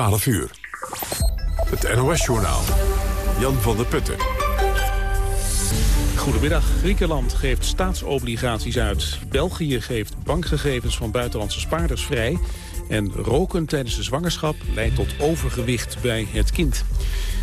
12 uur. Het NOS-journaal. Jan van der Putten. Goedemiddag. Griekenland geeft staatsobligaties uit. België geeft bankgegevens van buitenlandse spaarders vrij. En roken tijdens de zwangerschap leidt tot overgewicht bij het kind.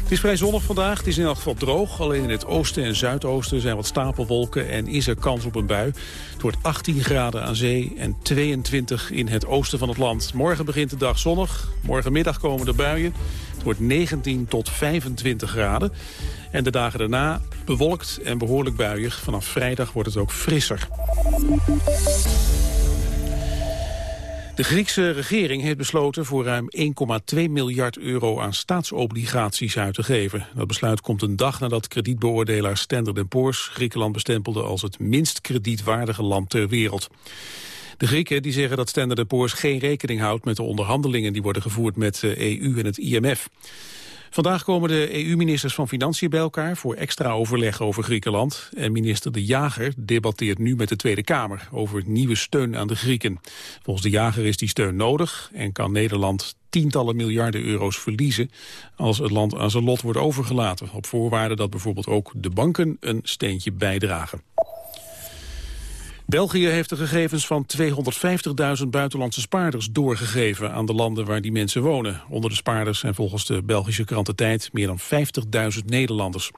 Het is vrij zonnig vandaag. Het is in elk geval droog. Alleen in het oosten en zuidoosten zijn wat stapelwolken en is er kans op een bui. Het wordt 18 graden aan zee en 22 in het oosten van het land. Morgen begint de dag zonnig. Morgenmiddag komen de buien. Het wordt 19 tot 25 graden. En de dagen daarna bewolkt en behoorlijk buiig. Vanaf vrijdag wordt het ook frisser. De Griekse regering heeft besloten voor ruim 1,2 miljard euro aan staatsobligaties uit te geven. Dat besluit komt een dag nadat kredietbeoordelaar Standard Poor's Griekenland bestempelde als het minst kredietwaardige land ter wereld. De Grieken die zeggen dat Standard Poor's geen rekening houdt met de onderhandelingen die worden gevoerd met de EU en het IMF. Vandaag komen de EU-ministers van Financiën bij elkaar voor extra overleg over Griekenland. En minister De Jager debatteert nu met de Tweede Kamer over nieuwe steun aan de Grieken. Volgens De Jager is die steun nodig en kan Nederland tientallen miljarden euro's verliezen als het land aan zijn lot wordt overgelaten. Op voorwaarde dat bijvoorbeeld ook de banken een steentje bijdragen. België heeft de gegevens van 250.000 buitenlandse spaarders doorgegeven aan de landen waar die mensen wonen. Onder de spaarders zijn volgens de Belgische krant Tijd meer dan 50.000 Nederlanders.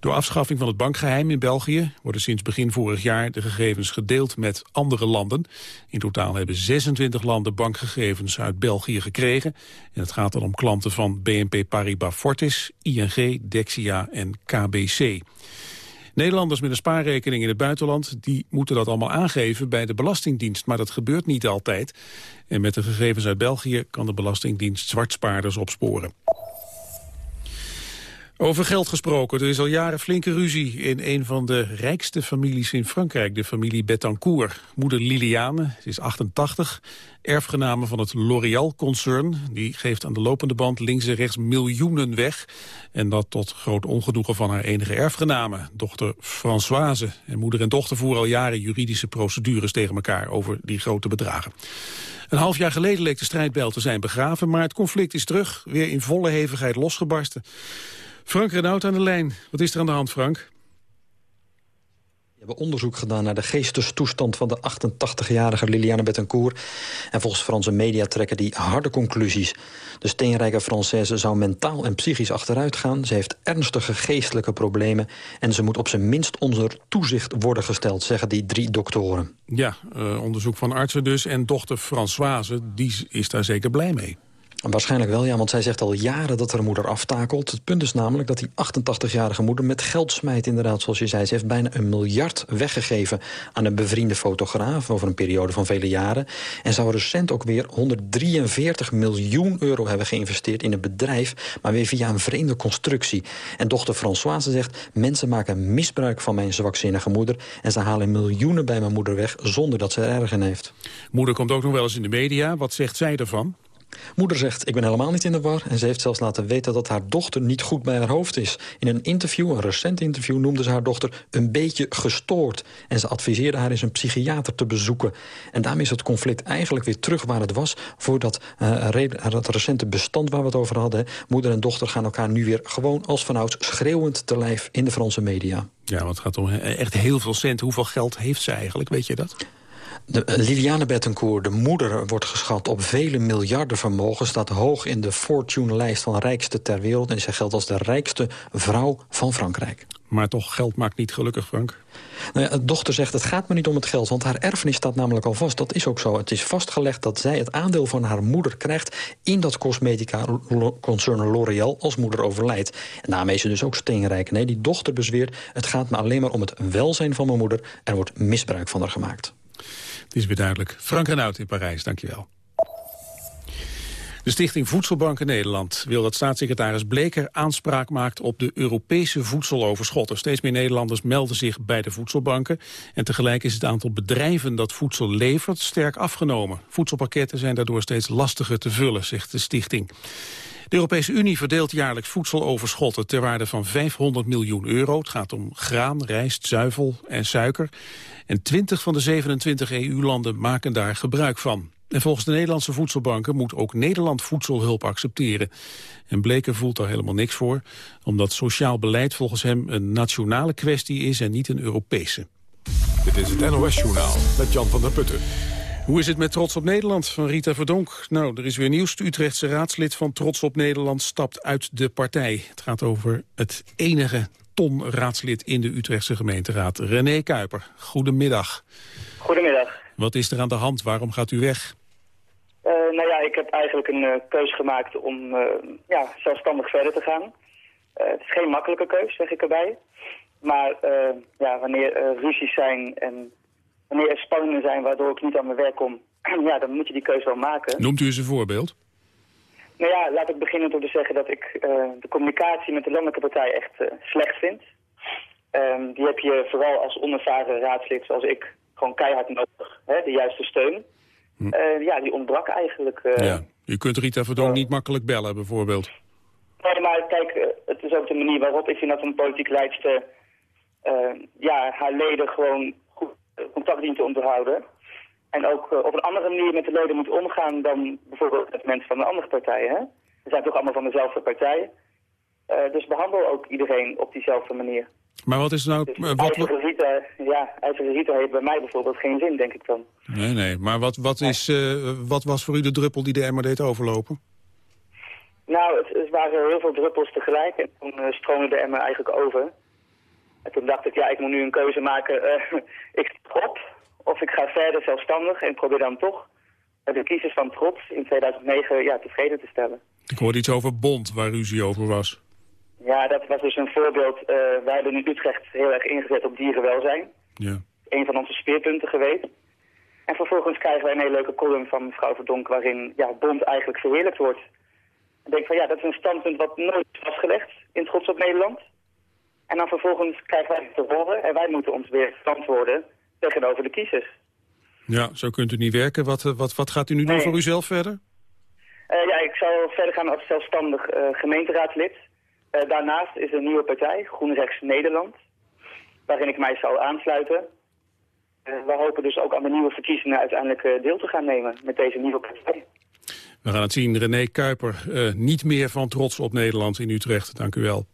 Door afschaffing van het bankgeheim in België worden sinds begin vorig jaar de gegevens gedeeld met andere landen. In totaal hebben 26 landen bankgegevens uit België gekregen. En het gaat dan om klanten van BNP Paribas Fortis, ING, Dexia en KBC. Nederlanders met een spaarrekening in het buitenland... die moeten dat allemaal aangeven bij de Belastingdienst. Maar dat gebeurt niet altijd. En met de gegevens uit België kan de Belastingdienst zwartspaarders opsporen. Over geld gesproken. Er is al jaren flinke ruzie in een van de rijkste families in Frankrijk. De familie Betancourt. Moeder Liliane, ze is 88, erfgename van het L'Oréal-concern. Die geeft aan de lopende band links en rechts miljoenen weg. En dat tot groot ongenoegen van haar enige erfgename, dochter Françoise. En moeder en dochter voeren al jaren juridische procedures tegen elkaar over die grote bedragen. Een half jaar geleden leek de strijdbel te zijn begraven, maar het conflict is terug, weer in volle hevigheid losgebarsten. Frank Renaud aan de lijn. Wat is er aan de hand, Frank? We hebben onderzoek gedaan naar de geestestoestand van de 88-jarige Liliane Bettencourt. En volgens Franse media trekken die harde conclusies. De steenrijke Française zou mentaal en psychisch achteruit gaan. Ze heeft ernstige geestelijke problemen. En ze moet op zijn minst onder toezicht worden gesteld, zeggen die drie doktoren. Ja, uh, onderzoek van artsen dus. En dochter Françoise, die is daar zeker blij mee. Waarschijnlijk wel, ja, want zij zegt al jaren dat haar moeder aftakelt. Het punt is namelijk dat die 88-jarige moeder met geld smijt, inderdaad, zoals je zei. Ze heeft bijna een miljard weggegeven aan een bevriende fotograaf over een periode van vele jaren. En zou recent ook weer 143 miljoen euro hebben geïnvesteerd in een bedrijf, maar weer via een vreemde constructie. En dochter Françoise zegt, mensen maken misbruik van mijn zwakzinnige moeder en ze halen miljoenen bij mijn moeder weg zonder dat ze er erg in heeft. Moeder komt ook nog wel eens in de media. Wat zegt zij ervan? Moeder zegt, ik ben helemaal niet in de war. En ze heeft zelfs laten weten dat haar dochter niet goed bij haar hoofd is. In een interview, een recent interview, noemde ze haar dochter een beetje gestoord. En ze adviseerde haar eens een psychiater te bezoeken. En daarmee is het conflict eigenlijk weer terug waar het was... voor dat, uh, dat recente bestand waar we het over hadden. Moeder en dochter gaan elkaar nu weer gewoon als vanouds schreeuwend te lijf in de Franse media. Ja, wat gaat om echt heel veel cent. Hoeveel geld heeft ze eigenlijk, weet je dat? De, eh, Liliane Bettencourt, de moeder, wordt geschat op vele miljarden vermogen... staat hoog in de Fortune-lijst van rijkste ter wereld... en zij geldt als de rijkste vrouw van Frankrijk. Maar toch, geld maakt niet gelukkig, Frank. Nou ja, de dochter zegt, het gaat me niet om het geld... want haar erfenis staat namelijk al vast. Dat is ook zo. Het is vastgelegd dat zij het aandeel van haar moeder krijgt... in dat cosmetica-concern L'Oréal als moeder overlijdt. En daarmee is ze dus ook steenrijk. Nee, die dochter bezweert, het gaat me alleen maar om het welzijn van mijn moeder... er wordt misbruik van haar gemaakt. Het is weer duidelijk. Frank Renaud in Parijs, dankjewel. De stichting Voedselbanken Nederland wil dat staatssecretaris Bleker aanspraak maakt op de Europese voedseloverschotten. Steeds meer Nederlanders melden zich bij de voedselbanken. En tegelijk is het aantal bedrijven dat voedsel levert sterk afgenomen. Voedselpakketten zijn daardoor steeds lastiger te vullen, zegt de stichting. De Europese Unie verdeelt jaarlijks voedseloverschotten ter waarde van 500 miljoen euro. Het gaat om graan, rijst, zuivel en suiker. En 20 van de 27 EU-landen maken daar gebruik van. En volgens de Nederlandse voedselbanken moet ook Nederland voedselhulp accepteren. En Bleker voelt daar helemaal niks voor, omdat sociaal beleid volgens hem een nationale kwestie is en niet een Europese. Dit is het NOS-journaal met Jan van der Putten. Hoe is het met Trots op Nederland van Rita Verdonk? Nou, er is weer nieuws. Het Utrechtse raadslid van Trots op Nederland stapt uit de partij. Het gaat over het enige ton-raadslid in de Utrechtse gemeenteraad, René Kuiper. Goedemiddag. Goedemiddag. Wat is er aan de hand? Waarom gaat u weg? Uh, nou ja, ik heb eigenlijk een uh, keus gemaakt om uh, ja, zelfstandig verder te gaan. het is geen makkelijke keus, zeg ik erbij. Maar ja, wanneer er ruzies zijn en wanneer er spanningen zijn waardoor ik niet aan mijn werk kom, ja, dan moet je die keuze wel maken. Noemt u eens een voorbeeld? Nou ja, laat ik beginnen door te zeggen dat ik de communicatie met de landelijke partij echt slecht vind. Um, die heb je vooral als onervaren raadslid zoals ik gewoon keihard nodig. Hè, de juiste steun. Hm. Uh, ja, die ontbrak eigenlijk. Ja. U kunt Rita Verdonk niet makkelijk bellen, bijvoorbeeld. Nee, maar kijk, het is ook de manier waarop ik vind dat een politiek leidster... ja, haar leden gewoon contact dient te onderhouden. En ook op een andere manier met de leden moet omgaan dan bijvoorbeeld met mensen van de andere partijen. Hè? We zijn toch allemaal van dezelfde partij. dus behandel ook iedereen op diezelfde manier. Maar wat is nou... Dus Rita, ja, ijzeren Rita heeft bij mij bijvoorbeeld geen zin, denk ik dan. Nee, nee. Maar wat, wat, is, uh, wat was voor u de druppel die de emmer deed overlopen? Nou, het, het waren heel veel druppels tegelijk. En toen uh, stroomde de emmer eigenlijk over. En toen dacht ik, ja, ik moet nu een keuze maken. ik stop of ik ga verder zelfstandig en probeer dan toch de kiezers van Trots in 2009 ja, tevreden te stellen. Ik hoorde iets over Bond, waar ruzie over was. Ja, dat was dus een voorbeeld. Uh, wij hebben in Utrecht heel erg ingezet op dierenwelzijn. Ja. Een van onze speerpunten geweest. En vervolgens krijgen wij een hele leuke column van mevrouw Verdonk... waarin ja, Bond eigenlijk verheerlijkt wordt. Ik denk van ja, dat is een standpunt wat nooit is vastgelegd in Trots op Nederland. En dan vervolgens krijgen wij het te horen... en wij moeten ons weer verantwoorden tegenover de kiezers. Ja, zo kunt u niet werken. Wat, eh, wat, wat gaat u nu doen voor uzelf verder? Uh, ja, ik zal verder gaan als zelfstandig uh, gemeenteraadslid... Uh, daarnaast is er een nieuwe partij, GroenRechts Nederland, waarin ik mij zal aansluiten. We hopen dus ook aan de nieuwe verkiezingen uiteindelijk deel te gaan nemen met deze nieuwe partij. We gaan het zien. René Kuiper, niet meer van trots op Nederland in Utrecht. Dank u wel.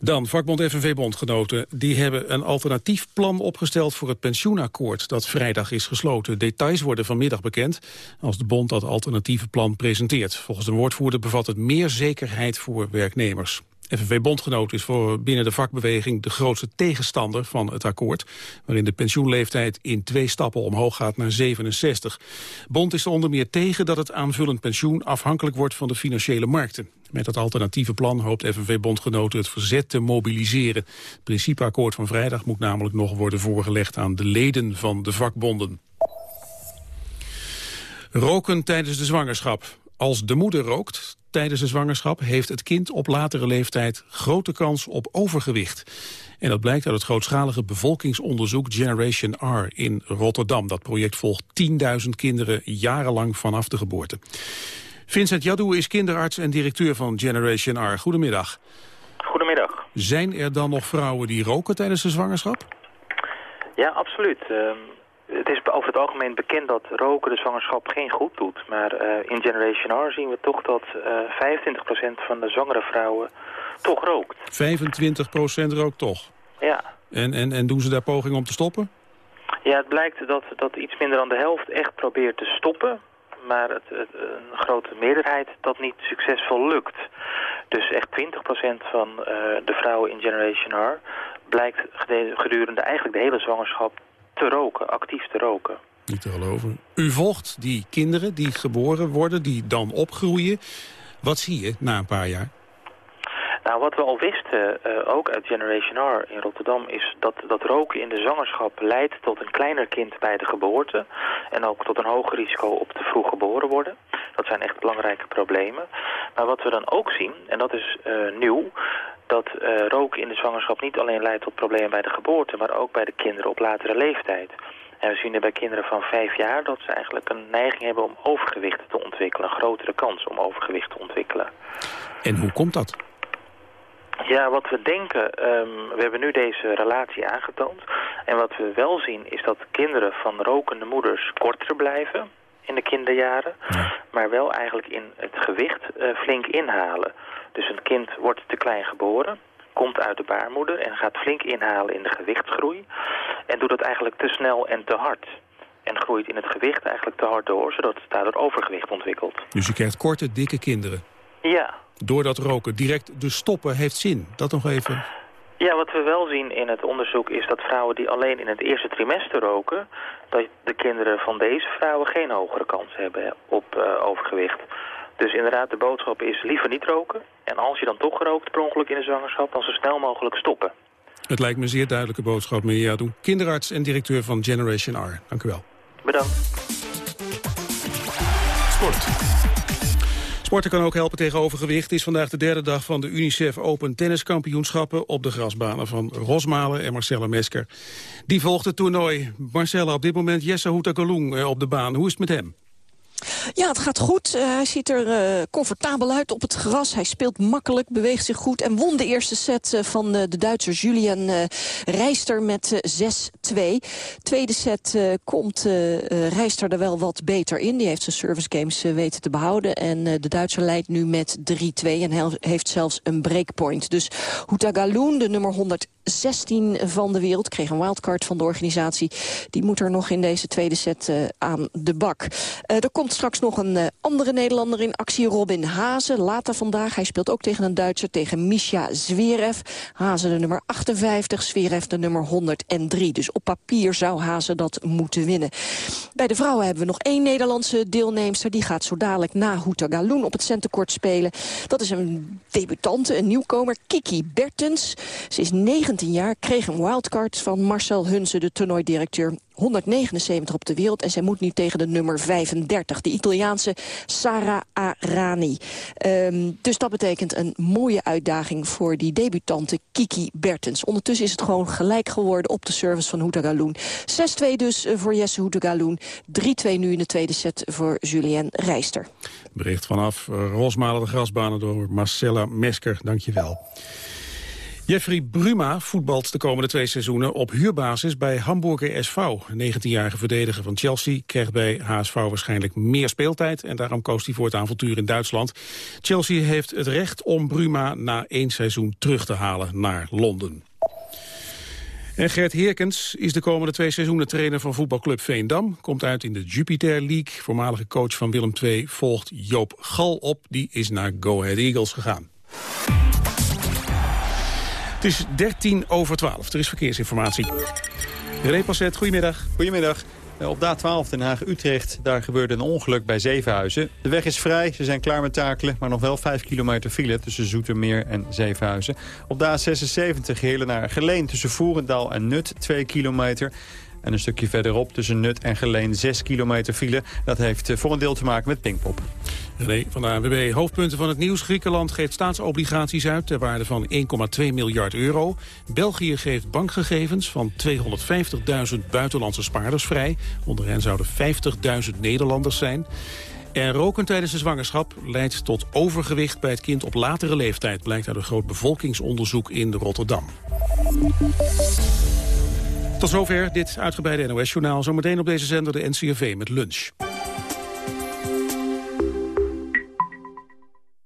Dan, vakbond FNV-bondgenoten, die hebben een alternatief plan opgesteld voor het pensioenakkoord dat vrijdag is gesloten. Details worden vanmiddag bekend als de bond dat alternatieve plan presenteert. Volgens de woordvoerder bevat het meer zekerheid voor werknemers. FNV-bondgenoot is voor binnen de vakbeweging de grootste tegenstander van het akkoord, waarin de pensioenleeftijd in twee stappen omhoog gaat naar 67. Bond is er onder meer tegen dat het aanvullend pensioen afhankelijk wordt van de financiële markten. Met het alternatieve plan hoopt FNV-bondgenoten het verzet te mobiliseren. Het principeakkoord van vrijdag moet namelijk nog worden voorgelegd aan de leden van de vakbonden. Roken tijdens de zwangerschap. Als de moeder rookt tijdens de zwangerschap heeft het kind op latere leeftijd grote kans op overgewicht. En dat blijkt uit het grootschalige bevolkingsonderzoek Generation R in Rotterdam. Dat project volgt 10.000 kinderen jarenlang vanaf de geboorte. Vincent Jadou is kinderarts en directeur van Generation R. Goedemiddag. Goedemiddag. Zijn er dan nog vrouwen die roken tijdens de zwangerschap? Ja, absoluut. Uh, het is over het algemeen bekend dat roken de zwangerschap geen goed doet. Maar uh, in Generation R zien we toch dat uh, eh, 25% van de zwangere vrouwen toch rookt. 25% rookt toch? Ja. En, en, en doen ze daar pogingen om te stoppen? Ja, het blijkt dat, dat iets minder dan de helft echt probeert te stoppen. Maar het, een grote meerderheid dat niet succesvol lukt. Dus echt 20% van uh, de vrouwen in Generation R blijkt gedurende eigenlijk de hele zwangerschap te roken, actief te roken. Niet te geloven. U volgt die kinderen die geboren worden, die dan opgroeien. Wat zie je na een paar jaar? Nou, wat we al wisten, uh, ook uit Generation R in Rotterdam, is dat, dat roken in de zwangerschap leidt tot een kleiner kind bij de geboorte. En ook tot een hoger risico op te vroeg geboren worden. Dat zijn echt belangrijke problemen. Maar wat we dan ook zien, en dat is uh, nieuw, dat uh, roken in de zwangerschap niet alleen leidt tot problemen bij de geboorte, maar ook bij de kinderen op latere leeftijd. En we zien er bij kinderen van vijf jaar dat ze eigenlijk een neiging hebben om overgewicht te ontwikkelen. Een grotere kans om overgewicht te ontwikkelen. En hoe komt dat? Ja, wat we denken, um, we hebben nu deze relatie aangetoond. En wat we wel zien is dat kinderen van rokende moeders korter blijven in de kinderjaren, maar wel eigenlijk in het gewicht uh, flink inhalen. Dus een kind wordt te klein geboren, komt uit de baarmoeder en gaat flink inhalen in de gewichtsgroei. En doet dat eigenlijk te snel en te hard. En groeit in het gewicht eigenlijk te hard door, zodat het daardoor overgewicht ontwikkelt. Dus je krijgt korte, dikke kinderen? Ja. Door dat roken. Direct de stoppen heeft zin. Dat nog even... Ja, wat we wel zien in het onderzoek is dat vrouwen die alleen in het eerste trimester roken... dat de kinderen van deze vrouwen geen hogere kans hebben op uh, overgewicht. Dus inderdaad, de boodschap is liever niet roken. En als je dan toch gerookt per ongeluk in de zwangerschap, dan zo snel mogelijk stoppen. Het lijkt me een zeer duidelijke boodschap, meneer Jadoen. Kinderarts en directeur van Generation R. Dank u wel. Bedankt. Sport. Sporten kan ook helpen tegen overgewicht. Het is vandaag de derde dag van de UNICEF Open Tenniskampioenschappen... op de grasbanen van Rosmalen en Marcella Mesker. Die volgt het toernooi. Marcella, op dit moment Jesse Houtagalung eh, op de baan. Hoe is het met hem? Ja, het gaat goed. Uh, hij ziet er uh, comfortabel uit op het gras. Hij speelt makkelijk, beweegt zich goed... en won de eerste set uh, van de Duitser Julian Rijster met 6-2. Tweede set komt Rijster er wel wat beter in. Die heeft zijn service games weten te behouden. En de Duitser leidt nu met 3-2 en heeft zelfs een breakpoint. Dus Houtagaloen, de nummer 100 16 van de wereld. Kreeg een wildcard van de organisatie. Die moet er nog in deze tweede set uh, aan de bak. Uh, er komt straks nog een uh, andere Nederlander in actie. Robin Hazen, later vandaag. Hij speelt ook tegen een Duitser, tegen Misha Zverev. Hazen de nummer 58, Zverev de nummer 103. Dus op papier zou Hazen dat moeten winnen. Bij de vrouwen hebben we nog één Nederlandse deelnemster. Die gaat zo dadelijk na Houta Galoen op het centercourt spelen. Dat is een debutante, een nieuwkomer, Kiki Bertens. Ze is 19 19 jaar, kreeg een wildcard van Marcel Hunze, de toernooidirecteur. 179 op de wereld en zij moet nu tegen de nummer 35, de Italiaanse Sara Arani. Um, dus dat betekent een mooie uitdaging voor die debutante Kiki Bertens. Ondertussen is het gewoon gelijk geworden op de service van Houtagaloen. 6-2 dus eh, voor Jesse Houtagaloen, 3-2 nu in de tweede set voor Julien Rijster. Bericht vanaf eh, Rosmalen de grasbanen door Marcella Mesker, dankjewel. Jeffrey Bruma voetbalt de komende twee seizoenen op huurbasis bij Hamburger SV. De 19-jarige verdediger van Chelsea krijgt bij HSV waarschijnlijk meer speeltijd... en daarom koos hij voor het avontuur in Duitsland. Chelsea heeft het recht om Bruma na één seizoen terug te halen naar Londen. En Gert Heerkens is de komende twee seizoenen trainer van voetbalclub Veendam. Komt uit in de Jupiter League. Voormalige coach van Willem II volgt Joop Gal op. Die is naar Go Ahead Eagles gegaan. Het is 13 over 12. Er is verkeersinformatie. René goedemiddag. Goedemiddag. Op de A12 Den Haag-Utrecht, daar gebeurde een ongeluk bij Zevenhuizen. De weg is vrij, ze zijn klaar met takelen, maar nog wel 5 kilometer file tussen Zoetermeer en Zevenhuizen. Op A76 Heerlen naar Geleen tussen Voerendaal en Nut, 2 kilometer. En een stukje verderop tussen Nut en Geleen 6 kilometer file. Dat heeft eh, voor een deel te maken met Pinkpop. René van de ANWB. Hoofdpunten van het nieuws. Griekenland geeft staatsobligaties uit ter waarde van 1,2 miljard euro. België geeft bankgegevens van 250.000 buitenlandse spaarders vrij. Onder hen zouden 50.000 Nederlanders zijn. En roken tijdens de zwangerschap leidt tot overgewicht bij het kind op latere leeftijd... blijkt uit een groot bevolkingsonderzoek in Rotterdam. Tot zover dit uitgebreide NOS-journaal. Zometeen op deze zender de NCRV met lunch.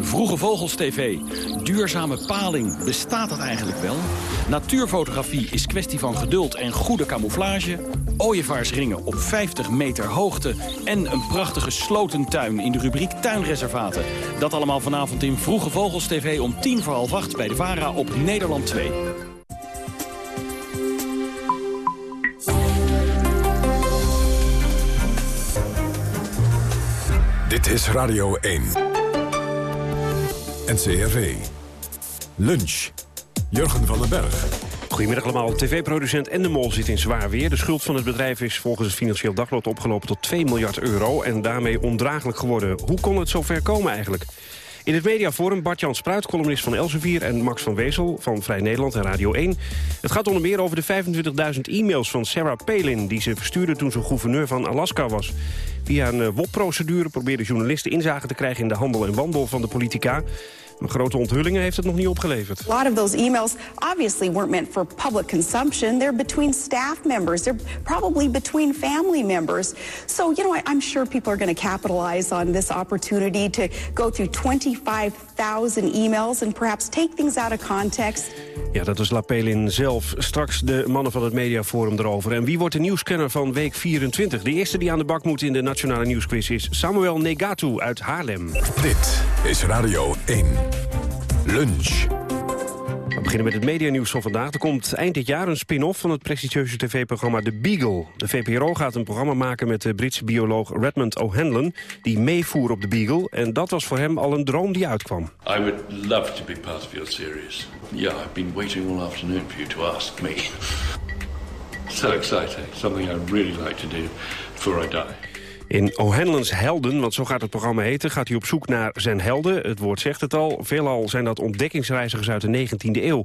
Vroege Vogels TV. Duurzame paling. Bestaat dat eigenlijk wel? Natuurfotografie is kwestie van geduld en goede camouflage. Ooievaarsringen op 50 meter hoogte. En een prachtige slotentuin in de rubriek Tuinreservaten. Dat allemaal vanavond in Vroege Vogels TV om tien voor half acht bij de VARA op Nederland 2. Dit is Radio 1. NCRV. Lunch. Jurgen van den Berg. Goedemiddag allemaal. TV-producent en de Mol zit in zwaar weer. De schuld van het bedrijf is volgens het Financieel Dagblad opgelopen tot 2 miljard euro... en daarmee ondraaglijk geworden. Hoe kon het zover komen eigenlijk? In het mediaforum Bart-Jan Spruit, columnist van Elsevier... en Max van Wezel van Vrij Nederland en Radio 1. Het gaat onder meer over de 25.000 e-mails van Sarah Palin... die ze verstuurde toen ze gouverneur van Alaska was. Via een eh, WOP-procedure probeerden journalisten inzage te krijgen... in de handel en wandel van de politica... Maar grote onthullingen heeft het nog niet opgeleverd. A lot of those emails obviously weren't meant for public consumption. They're between staff members. They're probably between family members. So, you know, I'm sure people are going to capitalize on this opportunity to go through 25,000 emails and perhaps take things out of context. Ja, dat is Lapelin zelf. Straks de mannen van het Mediaforum erover. En wie wordt de nieuwscanner van week 24? De eerste die aan de bak moet in de Nationale Nieuwsquiz is Samuel Negatu uit Haarlem. Dit is Radio 1. Lunch. We beginnen met het medianieuws van vandaag. Er komt eind dit jaar een spin-off van het prestigieuze tv-programma The Beagle. De VPRO gaat een programma maken met de Britse bioloog Redmond O'Hanlon... die meevoer op The Beagle. En dat was voor hem al een droom die uitkwam. I would love to be part of your series. Yeah, I've been waiting all afternoon for you to ask me. so exciting. Something I'd really like to do before I die. In O'Hanlon's Helden, want zo gaat het programma heten... gaat hij op zoek naar zijn helden. Het woord zegt het al. Veelal zijn dat ontdekkingsreizigers uit de 19e eeuw.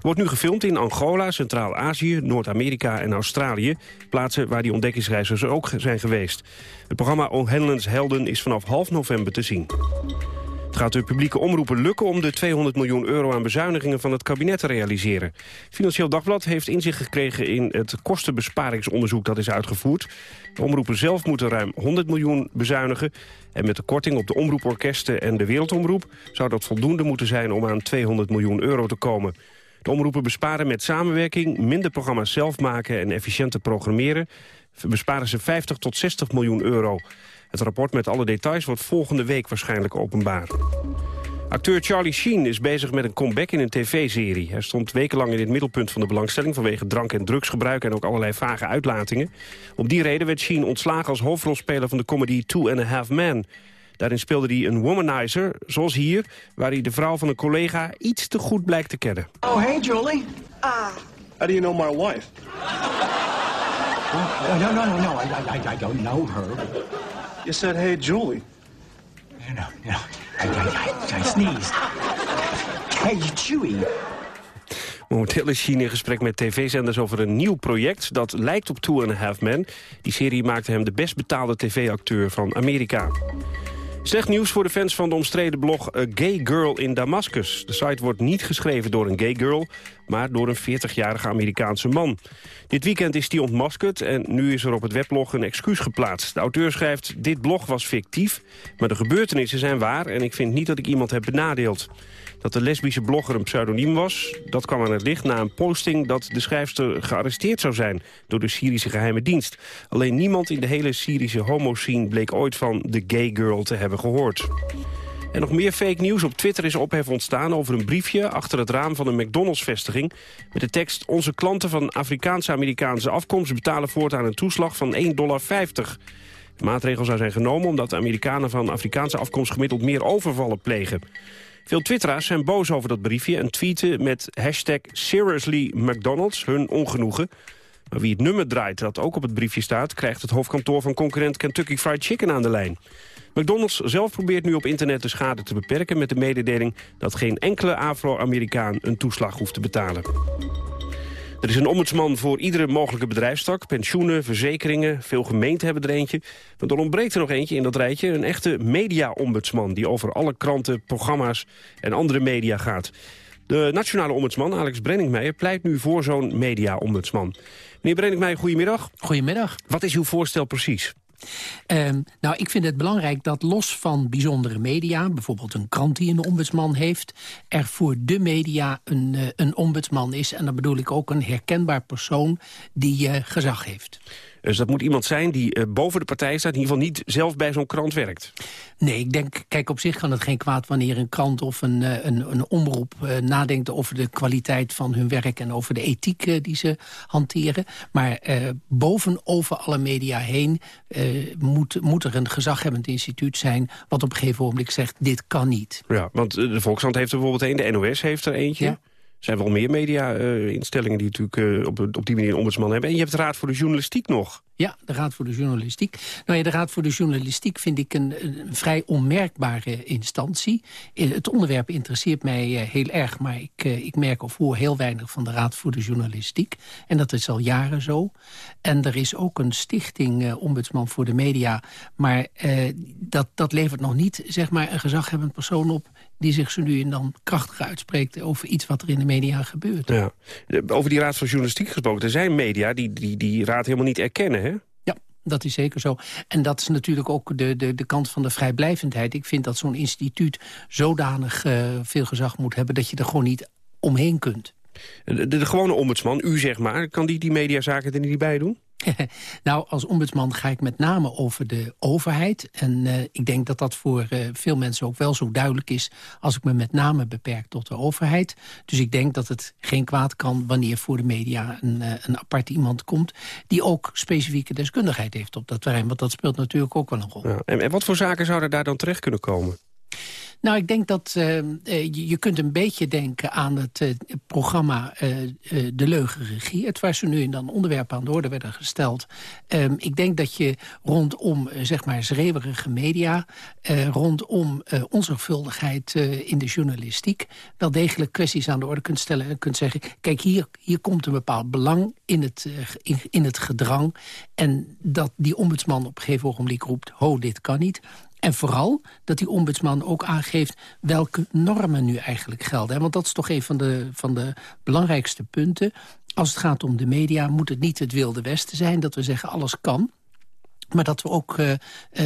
Wordt nu gefilmd in Angola, Centraal-Azië, Noord-Amerika en Australië. Plaatsen waar die ontdekkingsreizigers ook zijn geweest. Het programma O'Hanlon's Helden is vanaf half november te zien. Het gaat de publieke omroepen lukken om de 200 miljoen euro aan bezuinigingen van het kabinet te realiseren. Financieel Dagblad heeft inzicht gekregen in het kostenbesparingsonderzoek dat is uitgevoerd. De omroepen zelf moeten ruim 100 miljoen bezuinigen. En met de korting op de omroeporkesten en de wereldomroep zou dat voldoende moeten zijn om aan 200 miljoen euro te komen. De omroepen besparen met samenwerking, minder programma's zelf maken en efficiënter programmeren. Besparen ze 50 tot 60 miljoen euro. Het rapport met alle details wordt volgende week waarschijnlijk openbaar. Acteur Charlie Sheen is bezig met een comeback in een tv-serie. Hij stond wekenlang in het middelpunt van de belangstelling... vanwege drank- en drugsgebruik en ook allerlei vage uitlatingen. Om die reden werd Sheen ontslagen als hoofdrolspeler van de comedy Two and a Half Men. Daarin speelde hij een womanizer, zoals hier... waar hij de vrouw van een collega iets te goed blijkt te kennen. Oh, hey, Julie. Ah. How do you know my wife? Oh, no, no, no, no, I, I, I don't know her. You said, hey, Julie. No, no, no. I, I, I, I sneezed. Hey, Chewie. Momenteel is China in gesprek met tv-zenders over een nieuw project... dat lijkt op Two and a Half Men. Die serie maakte hem de best betaalde tv-acteur van Amerika. Slecht nieuws voor de fans van de omstreden blog A Gay Girl in Damascus. De site wordt niet geschreven door een gay girl, maar door een 40-jarige Amerikaanse man. Dit weekend is die ontmaskerd en nu is er op het weblog een excuus geplaatst. De auteur schrijft, dit blog was fictief, maar de gebeurtenissen zijn waar... en ik vind niet dat ik iemand heb benadeeld. Dat de lesbische blogger een pseudoniem was, dat kwam aan het licht na een posting... dat de schrijfster gearresteerd zou zijn door de Syrische geheime dienst. Alleen niemand in de hele Syrische homoscene bleek ooit van de gay girl te hebben gehoord. En nog meer fake nieuws. Op Twitter is ophef ontstaan over een briefje achter het raam van een McDonald's-vestiging. Met de tekst, onze klanten van Afrikaanse-Amerikaanse afkomst betalen voortaan een toeslag van 1,50 dollar. De maatregel zou zijn genomen omdat Amerikanen van Afrikaanse afkomst gemiddeld meer overvallen plegen. Veel twitteraars zijn boos over dat briefje en tweeten met hashtag Seriously McDonald's hun ongenoegen. Maar wie het nummer draait dat ook op het briefje staat... krijgt het hoofdkantoor van concurrent Kentucky Fried Chicken aan de lijn. McDonald's zelf probeert nu op internet de schade te beperken... met de mededeling dat geen enkele Afro-Amerikaan een toeslag hoeft te betalen. Er is een ombudsman voor iedere mogelijke bedrijfstak. Pensioenen, verzekeringen, veel gemeenten hebben er eentje. Maar er ontbreekt er nog eentje in dat rijtje. Een echte media-ombudsman die over alle kranten, programma's en andere media gaat. De nationale ombudsman, Alex Brenningmeijer, pleit nu voor zo'n media-ombudsman. Meneer Brenningmeijer, goedemiddag. Goedemiddag. Wat is uw voorstel precies? Um, nou, ik vind het belangrijk dat los van bijzondere media... bijvoorbeeld een krant die een ombudsman heeft... er voor de media een, uh, een ombudsman is. En dan bedoel ik ook een herkenbaar persoon die uh, gezag heeft. Dus dat moet iemand zijn die uh, boven de partij staat... in ieder geval niet zelf bij zo'n krant werkt. Nee, ik denk, kijk, op zich kan het geen kwaad... wanneer een krant of een, uh, een, een omroep uh, nadenkt over de kwaliteit van hun werk... en over de ethiek die ze hanteren. Maar bovenover alle media heen moet, moet er een gezaghebbend instituut zijn... wat op een gegeven moment zegt, dit kan niet. Ja, want de Volkskrant heeft er bijvoorbeeld een, de NOS heeft er eentje... Ja. Zijn wel meer media-instellingen die natuurlijk op, op die manier een ombudsman hebben. En je hebt de Raad voor de Journalistiek nog. Ja, de Raad voor de Journalistiek. Nou ja, de Raad voor de Journalistiek vind ik een, vrij onmerkbare instantie. Het onderwerp interesseert mij heel erg, maar ik, ik merk of hoor heel weinig van de Raad voor de Journalistiek. En dat is al jaren zo. En er is ook een stichting, Ombudsman voor de Media. Maar dat, dat levert nog niet zeg maar, een gezaghebbend persoon op die zich zo nu en dan krachtig uitspreekt... over iets wat er in de media gebeurt. Ja. Over die Raad van Journalistiek gesproken. Er zijn media die die, die raad helemaal niet erkennen, hè? Ja, dat is zeker zo. En dat is natuurlijk ook de, de, de kant van de vrijblijvendheid. Ik vind dat zo'n instituut zodanig uh, veel gezag moet hebben... dat je er gewoon niet omheen kunt. De, de, de gewone ombudsman, u zeg maar, kan die die mediazaken er niet bij doen? nou, als ombudsman ga ik met name over de overheid. En uh, ik denk dat dat voor uh, veel mensen ook wel zo duidelijk is... als ik me met name beperk tot de overheid. Dus ik denk dat het geen kwaad kan wanneer voor de media een, uh, een apart iemand komt... die ook specifieke deskundigheid heeft op dat terrein. Want dat speelt natuurlijk ook wel een rol. Ja, en, en wat voor zaken zouden daar dan terecht kunnen komen? Nou, ik denk dat uh, je, je kunt een beetje denken aan het uh, programma De Leugenregie. Het waar ze nu en dan onderwerpen aan de orde werden gesteld. Um, ik denk dat je rondom, zeg maar, schreeuwerige media... rondom onzorgvuldigheid in de journalistiek... wel degelijk kwesties aan de orde kunt stellen en kunt zeggen... kijk, hier, hier komt een bepaald belang in het, in, in het gedrang... en dat die ombudsman op een gegeven ogenblik roept... ho, dit kan niet... En vooral dat die ombudsman ook aangeeft welke normen nu eigenlijk gelden. Want dat is toch een van de, van de belangrijkste punten. Als het gaat om de media moet het niet het wilde westen zijn... dat we zeggen alles kan, maar dat we ook uh, uh,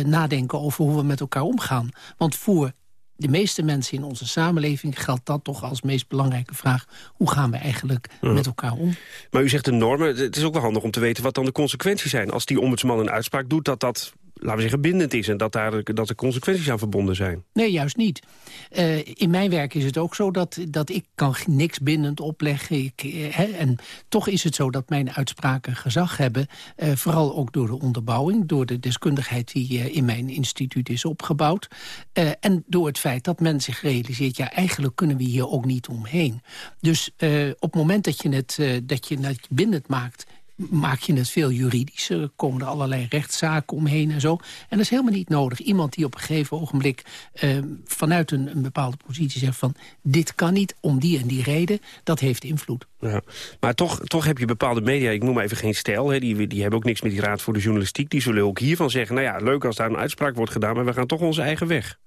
nadenken over hoe we met elkaar omgaan. Want voor de meeste mensen in onze samenleving geldt dat toch als meest belangrijke vraag. Hoe gaan we eigenlijk ja. met elkaar om? Maar u zegt de normen. Het is ook wel handig om te weten wat dan de consequenties zijn. Als die ombudsman een uitspraak doet, dat dat laten we zeggen, bindend is... en dat, daar, dat er consequenties aan verbonden zijn. Nee, juist niet. Uh, in mijn werk is het ook zo dat, dat ik kan niks bindend opleggen. Hè, en toch is het zo dat mijn uitspraken gezag hebben... Uh, vooral ook door de onderbouwing, door de deskundigheid... die in mijn instituut is opgebouwd. en door het feit dat men zich realiseert... ja, eigenlijk kunnen we hier ook niet omheen. Dus op het moment dat je het, dat je het bindend maakt maak je het veel juridischer. Er komen er allerlei rechtszaken omheen en zo. En dat is helemaal niet nodig. Iemand die op een gegeven ogenblik eh, vanuit een, een, bepaalde positie zegt van... dit kan niet om die en die reden, dat heeft invloed. Ja. Maar toch, toch heb je bepaalde media, ik noem maar even geen stijl... Hè, die, die hebben ook niks met die Raad voor de Journalistiek. Die zullen ook hiervan zeggen, nou ja, leuk als daar een uitspraak wordt gedaan... maar we gaan toch onze eigen weg.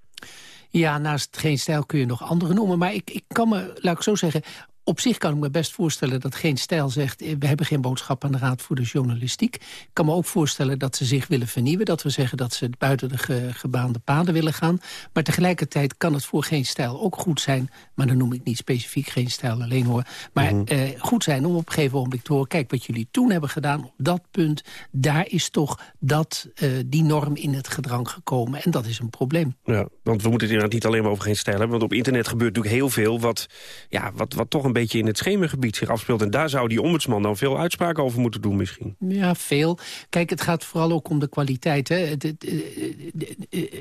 Ja, naast geen stijl kun je nog andere noemen. Maar ik, ik kan me, laat ik zo zeggen, op zich kan ik me best voorstellen dat geen stijl zegt... Eh, we hebben geen boodschap aan de Raad voor de Journalistiek. Ik kan me ook voorstellen dat ze zich willen vernieuwen. Dat we zeggen dat ze buiten de ge gebaande paden willen gaan. Maar tegelijkertijd kan het voor geen stijl ook goed zijn... maar dan noem ik niet specifiek geen stijl alleen hoor... maar mm -hmm. eh, goed zijn om op een gegeven moment te horen... kijk, wat jullie toen hebben gedaan op dat punt... daar is toch dat, uh, die norm in het gedrang gekomen. En dat is een probleem. Ja, want we moeten het inderdaad niet alleen maar over geen stijl hebben... want op internet gebeurt natuurlijk heel veel wat, ja, wat, wat toch een beetje in het schemergebied zich afspeelt. En daar zou die ombudsman dan veel uitspraken over moeten doen misschien. Ja, veel. Kijk, het gaat vooral ook om de kwaliteit. Hè.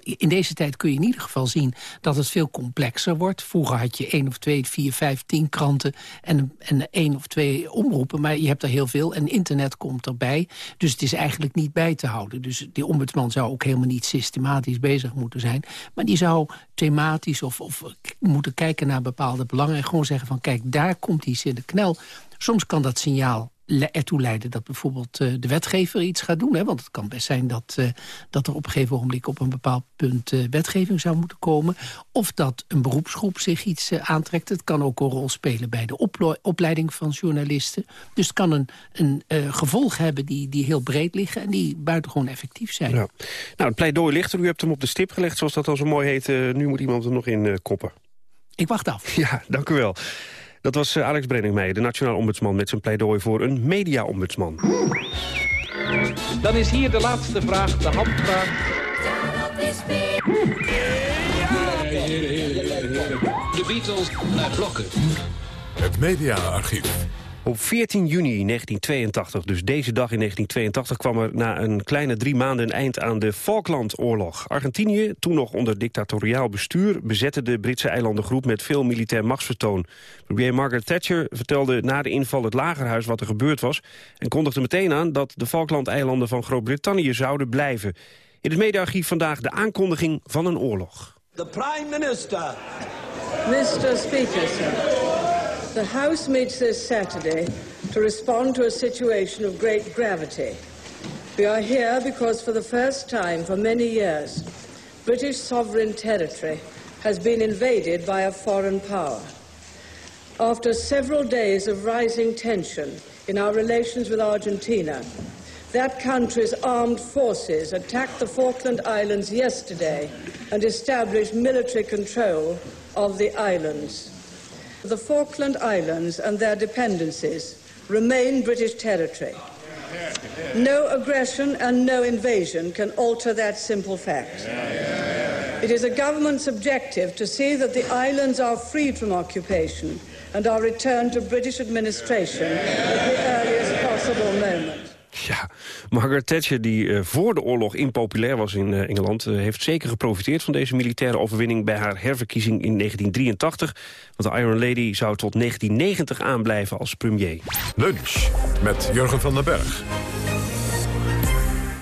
In deze tijd kun je in ieder geval zien dat het veel complexer wordt. Vroeger had je één of twee, vier, vijf, tien kranten en, en één of twee omroepen. Maar je hebt er heel veel en internet komt erbij. Dus het is eigenlijk niet bij te houden. Dus die ombudsman zou ook helemaal niet systematisch bezig moeten zijn. Maar die zou thematisch of, of moeten kijken naar bepaalde belangen... en gewoon zeggen van kijk, daar komt iets in de knel. Soms kan dat signaal ertoe leiden dat bijvoorbeeld uh, de wetgever iets gaat doen. Hè? Want het kan best zijn dat, uh, dat er op een gegeven ogenblik op een bepaald punt uh, wetgeving zou moeten komen. Of dat een beroepsgroep zich iets aantrekt. Het kan ook een rol spelen bij de opleiding van journalisten. Dus het kan een, een gevolg hebben die, die heel breed liggen en die buitengewoon effectief zijn. Ja. Nou, het pleidooi ligt er. U hebt hem op de stip gelegd, zoals dat al zo mooi heet. nu moet iemand er nog in koppen. Ik wacht af. Ja, dank u wel. Dat was Alex Brenningmeijer, de nationaal ombudsman... met zijn pleidooi voor een media-ombudsman. Dan is hier de laatste vraag, de handvraag. De Beatles naar blokken. Het mediaarchief. Op 14 juni 1982, dus deze dag in 1982... kwam er na een kleine drie maanden een eind aan de Falklandoorlog. Argentinië, toen nog onder dictatoriaal bestuur... bezette de Britse eilandengroep met veel militair machtsvertoon. Premier Margaret Thatcher vertelde na de inval het lagerhuis wat er gebeurd was... en kondigde meteen aan dat de Falklandeilanden van Groot-Brittannië zouden blijven. In het mediaarchief vandaag de aankondiging van een oorlog. The Prime Minister. Mr. Speaker, sir. The House meets this Saturday to respond to a situation of great gravity. We are here because for the first time for many years, British sovereign territory has been invaded by a foreign power. After several days of rising tension in our relations with Argentina, that country's armed forces attacked the Falkland Islands yesterday and established military control of the islands. The Falkland Islands and their dependencies remain British territory. No aggression and no invasion can alter that simple fact. It is a government's objective to see that the islands are freed from occupation and are returned to British administration at the earliest possible moment. Ja, Margaret Thatcher, die uh, voor de oorlog impopulair was in uh, Engeland... Uh, heeft zeker geprofiteerd van deze militaire overwinning... bij haar herverkiezing in 1983. Want de Iron Lady zou tot 1990 aanblijven als premier. Lunch met Jurgen van den Berg.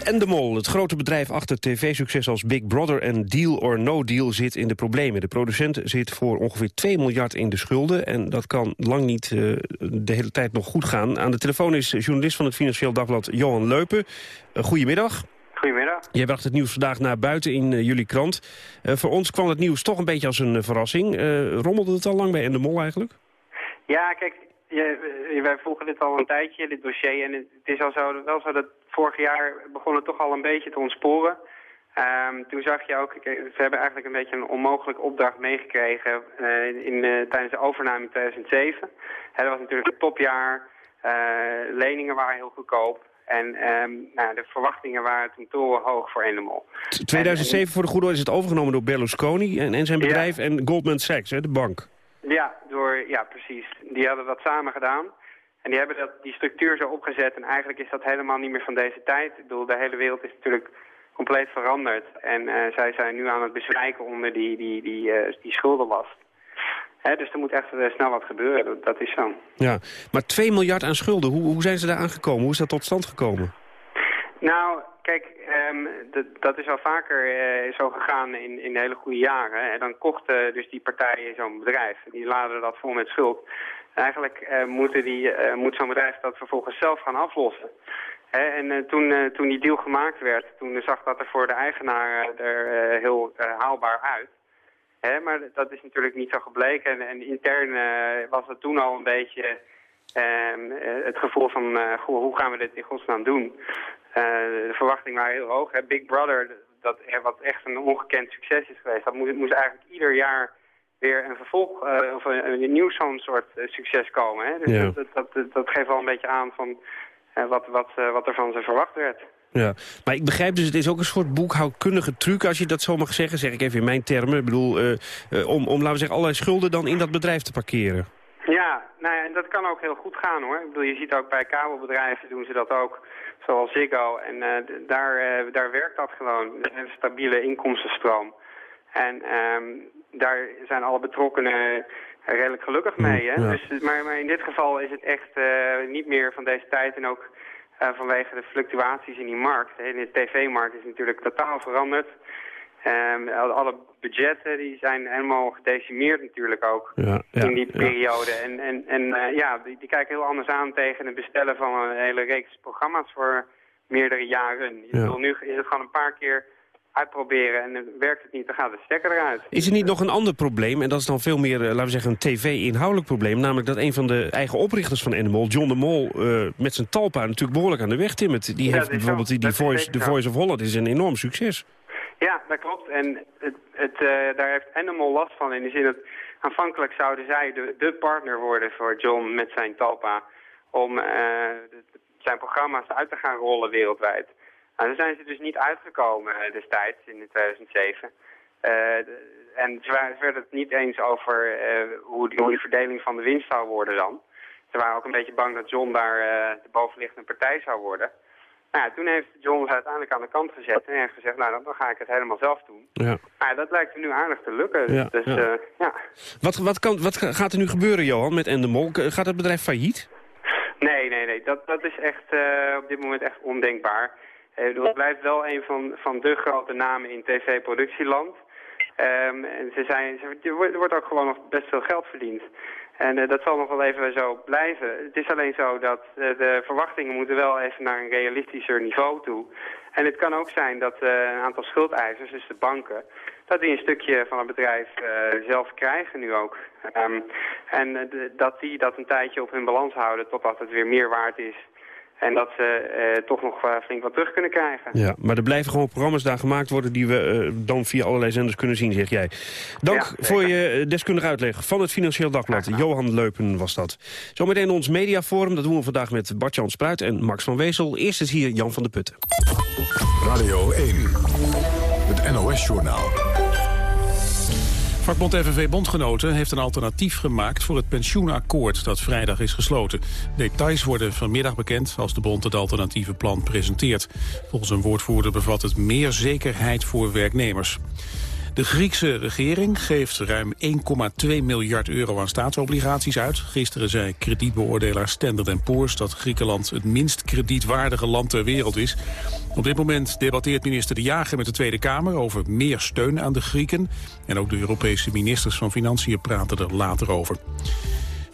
Endemol, het grote bedrijf achter tv-succes als Big Brother en Deal or No Deal zit in de problemen. De producent zit voor ongeveer 2 miljard in de schulden en dat kan lang niet uh, de hele tijd nog goed gaan. Aan de telefoon is journalist van het Financieel Dagblad Johan Leupen. Uh, goedemiddag. Goedemiddag. Jij bracht het nieuws vandaag naar buiten in uh, jullie krant. voor ons kwam het nieuws toch een beetje als een verrassing. rommelde het al lang bij Endemol eigenlijk? Ja, kijk, je, wij volgen dit al een tijdje, dit dossier. En het is al zo, wel zo dat vorig jaar begon het toch al een beetje te ontsporen. Um, toen zag je ook, ze hebben eigenlijk een beetje een onmogelijke opdracht meegekregen uh, in, uh, tijdens de overname in 2007. Hè, dat was natuurlijk een topjaar, uh, leningen waren heel goedkoop. En um, nou, de verwachtingen waren toen torenhoog voor Endemol. 2007 en, en, voor de goede orde is het overgenomen door Berlusconi en, en zijn bedrijf ja. en Goldman Sachs, hè, de bank. Ja, door, ja, precies. Die hadden dat samen gedaan. En die hebben dat, die structuur zo opgezet. En eigenlijk is dat helemaal niet meer van deze tijd. Ik bedoel, de hele wereld is natuurlijk compleet veranderd. En uh, zij zijn nu aan het bezwijken onder die, die, die, uh, die schuldenlast. Hè, dus er moet echt uh, snel wat gebeuren. Dat, dat, is zo. Ja, maar 2 miljard aan schulden. Hoe, hoe zijn ze daar aangekomen? Hoe is dat tot stand gekomen? Nou, kijk, um, dat is al vaker uh, zo gegaan in, in hele goede jaren. En dan kochten dus die partijen zo'n bedrijf. Die laden dat vol met schuld. Eigenlijk uh, moeten die, uh, moet zo'n bedrijf dat vervolgens zelf gaan aflossen. Hè, en toen, toen die deal gemaakt werd, toen zag dat er voor de eigenaar er heel haalbaar uit. Hè, maar dat is natuurlijk niet zo gebleken. En, en intern was het toen al een beetje... Ehm, het gevoel van, hoe gaan we dit in godsnaam doen? Uh, de verwachtingen waren heel hoog. Hè. Big Brother, dat, wat echt een ongekend succes is geweest, dat moest, moest eigenlijk ieder jaar weer een vervolg uh, of een, een nieuw zo'n soort uh, succes komen. Hè. Dus ja. dat, dat, dat, dat, geeft wel een beetje aan van wat, wat, wat er van ze verwacht werd. Ja, maar ik begrijp dus, het is ook een soort boekhoudkundige truc, als je dat zo mag zeggen, zeg ik even in mijn termen. Ik bedoel, om, om, laten we zeggen, allerlei schulden dan in dat bedrijf te parkeren. Ja, nou ja, en dat kan ook heel goed gaan hoor. Ik bedoel, je ziet ook bij kabelbedrijven doen ze dat ook zoals Ziggo. En uh, daar, uh, daar werkt dat gewoon. Een stabiele inkomstenstroom. En um, daar zijn alle betrokkenen redelijk gelukkig mee. Hè? Ja. Dus, maar, maar in dit geval is het echt uh, niet meer van deze tijd. En ook vanwege de fluctuaties in die markt. Hè? In de tv-markt is natuurlijk totaal veranderd. Um, alle budgetten die zijn helemaal gedecimeerd natuurlijk ook ja, ja, in die periode. Ja. En, en, en uh, ja, die, die, kijken heel anders aan tegen het bestellen van een hele reeks programma's voor meerdere jaren. Je wil nu is het gewoon een paar keer uitproberen en werkt het niet, dan gaat de stekker eruit. Is er niet nog een ander probleem, en dat is dan veel meer, uh, laten we zeggen, een tv-inhoudelijk probleem, namelijk dat een van de eigen oprichters van Animal, John de Mol, uh, met zijn talpa natuurlijk behoorlijk aan de weg timmert. Die heeft bijvoorbeeld die, die voice, de Voice of Holland is een enorm succes. Ja, dat klopt. En het, het, uh, daar heeft Animal last van in de zin dat aanvankelijk zouden zij de, de partner worden voor John met zijn talpa om de, zijn programma's uit te gaan rollen wereldwijd. Nou, daar zijn ze dus niet uitgekomen destijds in 2007. Uh, en ze werden het niet eens over hoe die, hoe, die, verdeling van de winst zou worden dan. Ze waren ook een beetje bang dat John daar de bovenliggende partij zou worden. Nou ja, toen heeft John uiteindelijk aan de kant gezet en heeft gezegd, nou dan, ga ik het helemaal zelf doen. Ja. Maar dat lijkt er nu aardig te lukken. Ja, dus ja. ja. ja. Wat, wat, kan, wat gaat er nu gebeuren, Johan, met Endemol? Gaat het bedrijf failliet? Nee, nee, nee. Dat, dat is echt uh, op dit moment echt ondenkbaar. Uh, het blijft wel een van, van de grote namen in tv-productieland. Um, en ze zijn, ze, er wordt ook gewoon nog best veel geld verdiend. En uh, dat zal nog wel even zo blijven. Het is alleen zo dat uh, de verwachtingen moeten wel even naar een realistischer niveau toe. En het kan ook zijn dat uh, een aantal schuldeisers, dus de banken, dat die een stukje van het bedrijf zelf krijgen nu ook. Um, en dat die dat een tijdje op hun balans houden totdat het weer meer waard is. En dat ze uh, toch nog flink wat terug kunnen krijgen. Ja, maar er blijven gewoon programma's daar gemaakt worden... die we uh, dan via allerlei zenders kunnen zien, zeg jij. Dank ja, voor je deskundige uitleg van het Financieel Dagblad. Johan Leupen was dat. Zometeen ons mediaforum. Dat doen we vandaag met Bart-Jan Spruit en Max van Wezel. Eerst is hier Jan van de Putten. Radio 1, het NOS-journaal. Vakbond FNV Bondgenoten heeft een alternatief gemaakt voor het pensioenakkoord dat vrijdag is gesloten. Details worden vanmiddag bekend als de bond het alternatieve plan presenteert. Volgens een woordvoerder bevat het meer zekerheid voor werknemers. De Griekse regering geeft ruim 1,2 miljard euro aan staatsobligaties uit. Gisteren zei kredietbeoordelaar Standard Poor's dat Griekenland het minst kredietwaardige land ter wereld is. Op dit moment debatteert minister De Jager met de Tweede Kamer over meer steun aan de Grieken. En ook de Europese ministers van Financiën praten er later over.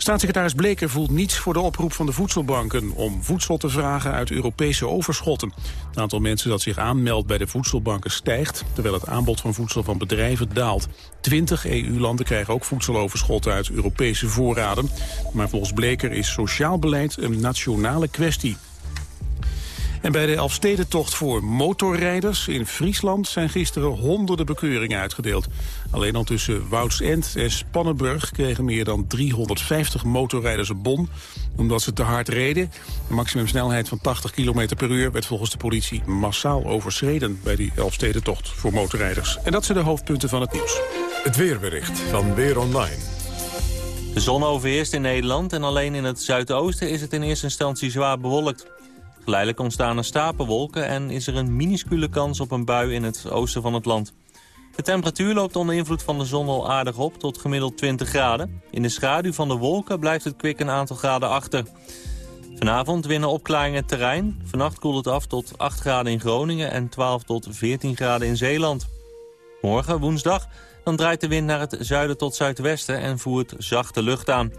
Staatssecretaris Bleker voelt niets voor de oproep van de voedselbanken om voedsel te vragen uit Europese overschotten. Het aantal mensen dat zich aanmeldt bij de voedselbanken stijgt, terwijl het aanbod van voedsel van bedrijven daalt. Twintig EU-landen krijgen ook voedseloverschotten uit Europese voorraden. Maar volgens Bleker is sociaal beleid een nationale kwestie. En bij de Elfstedentocht voor motorrijders in Friesland zijn gisteren honderden bekeuringen uitgedeeld. Alleen al tussen Woudsend en Spannenburg kregen meer dan 350 motorrijders een bon omdat ze te hard reden. De maximumsnelheid van 80 km per uur werd volgens de politie massaal overschreden bij die Elfstedentocht voor motorrijders. En dat zijn de hoofdpunten van het nieuws. Het weerbericht van Weer Online. De zon overheerst in Nederland en alleen in het zuidoosten is het in eerste instantie zwaar bewolkt. Geleidelijk ontstaan er stapelwolken en is er een minuscule kans op een bui in het oosten van het land. De temperatuur loopt onder invloed van de zon al aardig op tot gemiddeld 20 graden. In de schaduw van de wolken blijft het kwik een aantal graden achter. Vanavond winnen opklaringen terrein. Vannacht koelt het af tot 8 graden in Groningen en 12 tot 14 graden in Zeeland. Morgen, woensdag, dan draait de wind naar het zuiden tot zuidwesten en voert zachte lucht aan.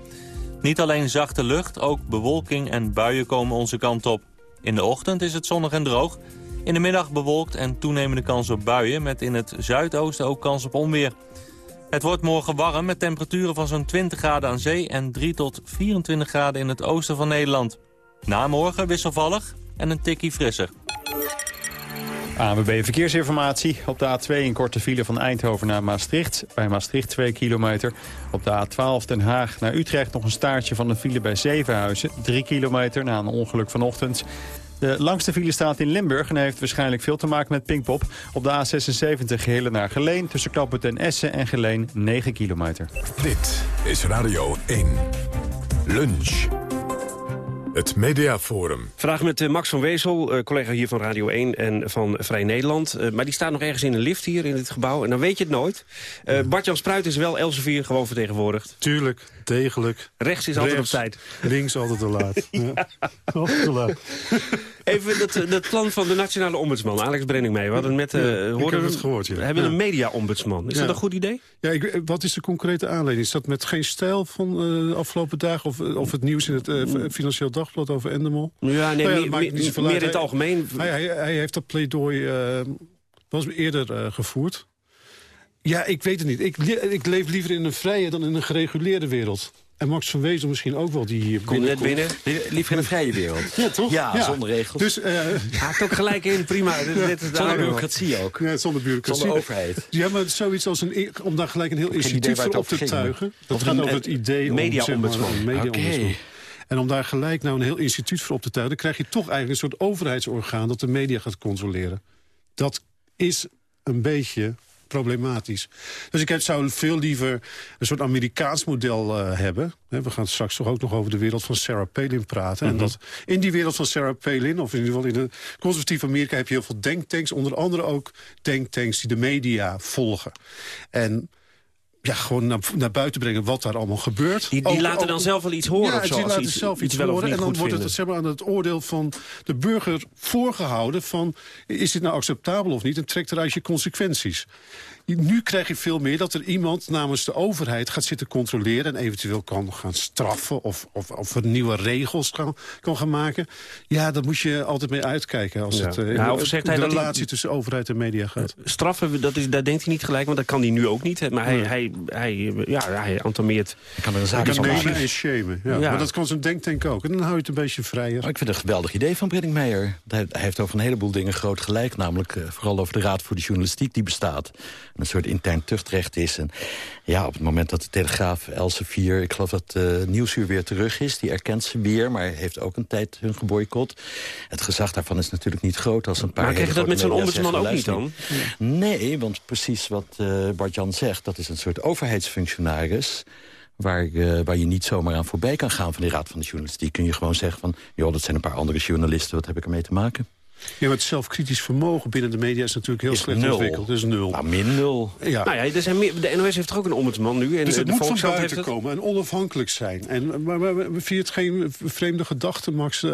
Niet alleen zachte lucht, ook bewolking en buien komen onze kant op. In de ochtend is het zonnig en droog. In de middag bewolkt en toenemende kans op buien... met in het zuidoosten ook kans op onweer. Het wordt morgen warm met temperaturen van zo'n 20 graden aan zee... en 3 tot 24 graden in het oosten van Nederland. Na morgen wisselvallig en een tikkie frisser. ANWB Verkeersinformatie. Op de A2 een korte file van Eindhoven naar Maastricht. Bij Maastricht 2 kilometer. Op de A12 Den Haag naar Utrecht nog een staartje van een file bij Zevenhuizen. 3 kilometer na een ongeluk vanochtend. De langste file staat in Limburg en heeft waarschijnlijk veel te maken met Pinkpop. Op de A76 gehele naar Geleen tussen Knoppen en Essen en Geleen 9 kilometer. Dit is Radio 1. Lunch. Het Mediaforum. Vandaag met uh, Max van Wezel, uh, collega hier van Radio 1 en van Vrij Nederland. Uh, maar die staat nog ergens in een lift hier in dit gebouw. En dan weet je het nooit. Bart-Jan Spruit is wel Elsevier gewoon vertegenwoordigd. Tuurlijk, degelijk. Rechts is altijd Rechts, op tijd. Links altijd te laat. ja. Altijd te laat. Even dat, dat plan van de nationale ombudsman, Alex Brenning mee. We hadden met, uh, ja, ik heb het gehoord, ja. We hebben ja. een media-ombudsman. Is dat een goed idee? Ja, ik, wat is de concrete aanleiding? Is dat met geen stijl van uh, de afgelopen dagen? Of, of het nieuws in het uh, Financieel Dagblad over Endemol? Ja, nee, nou meer, meer, meer in het algemeen. Hij, hij, hij, heeft dat pleidooi was eerder gevoerd. Ja, ik weet het niet. Ik, ik leef liever in een vrije dan in een gereguleerde wereld. En Max van Wezel misschien ook wel, die hier Kom net binnen. Liever in een vrije wereld. Ja, toch? Ja, ja. zonder regels. Dus, uh, Haakt ook gelijk in, prima. Ja. Dit is zonder bureaucratie ook. Ja, zonder bureaucratie. Zonder overheid. Ja, maar zoiets als een, om daar gelijk een heel instituut voor op te ging, tuigen. Dat of gaat een, over het idee media-ombudsman. Om, zeg maar, media okay. En om daar gelijk nou een heel instituut voor op te tuigen... dan krijg je toch eigenlijk een soort overheidsorgaan... dat de media gaat controleren. Dat is een beetje problematisch. Dus ik zou veel liever een soort Amerikaans model eh, hebben. We gaan straks toch ook nog over de wereld van Sarah Palin praten. En Mhm. dat in die wereld van Sarah Palin, of in ieder geval in het conservatief Amerika... heb je heel veel denktanks, onder andere ook denktanks die de media volgen. En ja, gewoon naar, naar buiten brengen wat daar allemaal gebeurt. Die, die Ook- laten ook- dan zelf wel iets horen ja, of zo. die laten iets, zelf iets, wel of horen. En dan wordt vinden. het zeg maar, aan het oordeel van de burger voorgehouden... van is dit nou acceptabel of niet? En trekt eruit je consequenties. Nu krijg je veel meer dat er iemand namens de overheid gaat zitten controleren... en eventueel kan gaan straffen of, of, of er nieuwe regels kan, kan gaan maken. Ja, daar moet je altijd mee uitkijken als Ja. het eh, zegt de hij dat hij- relatie tussen overheid en media gaat. Straffen, dat is, daar denkt hij niet gelijk, want dat kan hij nu ook niet. Maar hij, Nee. hij, hij, ja, hij antameert... Ik kan er een zaak kan van nemen maken. en shamen. Ja. Ja. Maar dat kan zo'n denktank ook. En dan hou je het een beetje vrijer. Maar ik vind het een geweldig idee van Brenninkmeijer. Hij hij heeft over een heleboel dingen groot gelijk. Namelijk eh, vooral over de Raad voor de Journalistiek die bestaat. En een soort intern tuchtrecht is. En ja, op het moment dat de Telegraaf Elsevier... ik geloof dat uh, Nieuwsuur weer terug is. Die erkent ze weer, maar heeft ook een tijd hun geboycott. Het gezag daarvan is natuurlijk niet groot als een paar Maar krijg je dat met zo'n ombudsman ook niet dan? Nee, want precies wat eh Bart-Jan zegt... dat is een soort overheidsfunctionaris... Waar, eh, waar je niet zomaar aan voorbij kan gaan van die Raad van de Journalistiek. Kun je gewoon zeggen van, joh, dat zijn een paar andere journalisten. Wat heb ik ermee te maken? Ja, maar het zelfkritisch vermogen binnen de media is natuurlijk heel Is slecht nul. ontwikkeld. Dat is nul. Nou, min nul. Ja. Nou ja, er zijn meer, de NOS heeft toch ook een ombudsman nu. En dus het de moet van Volkskrant buiten het. komen en onafhankelijk zijn. En, maar, maar, maar vind je het geen vreemde gedachte, Max... eh,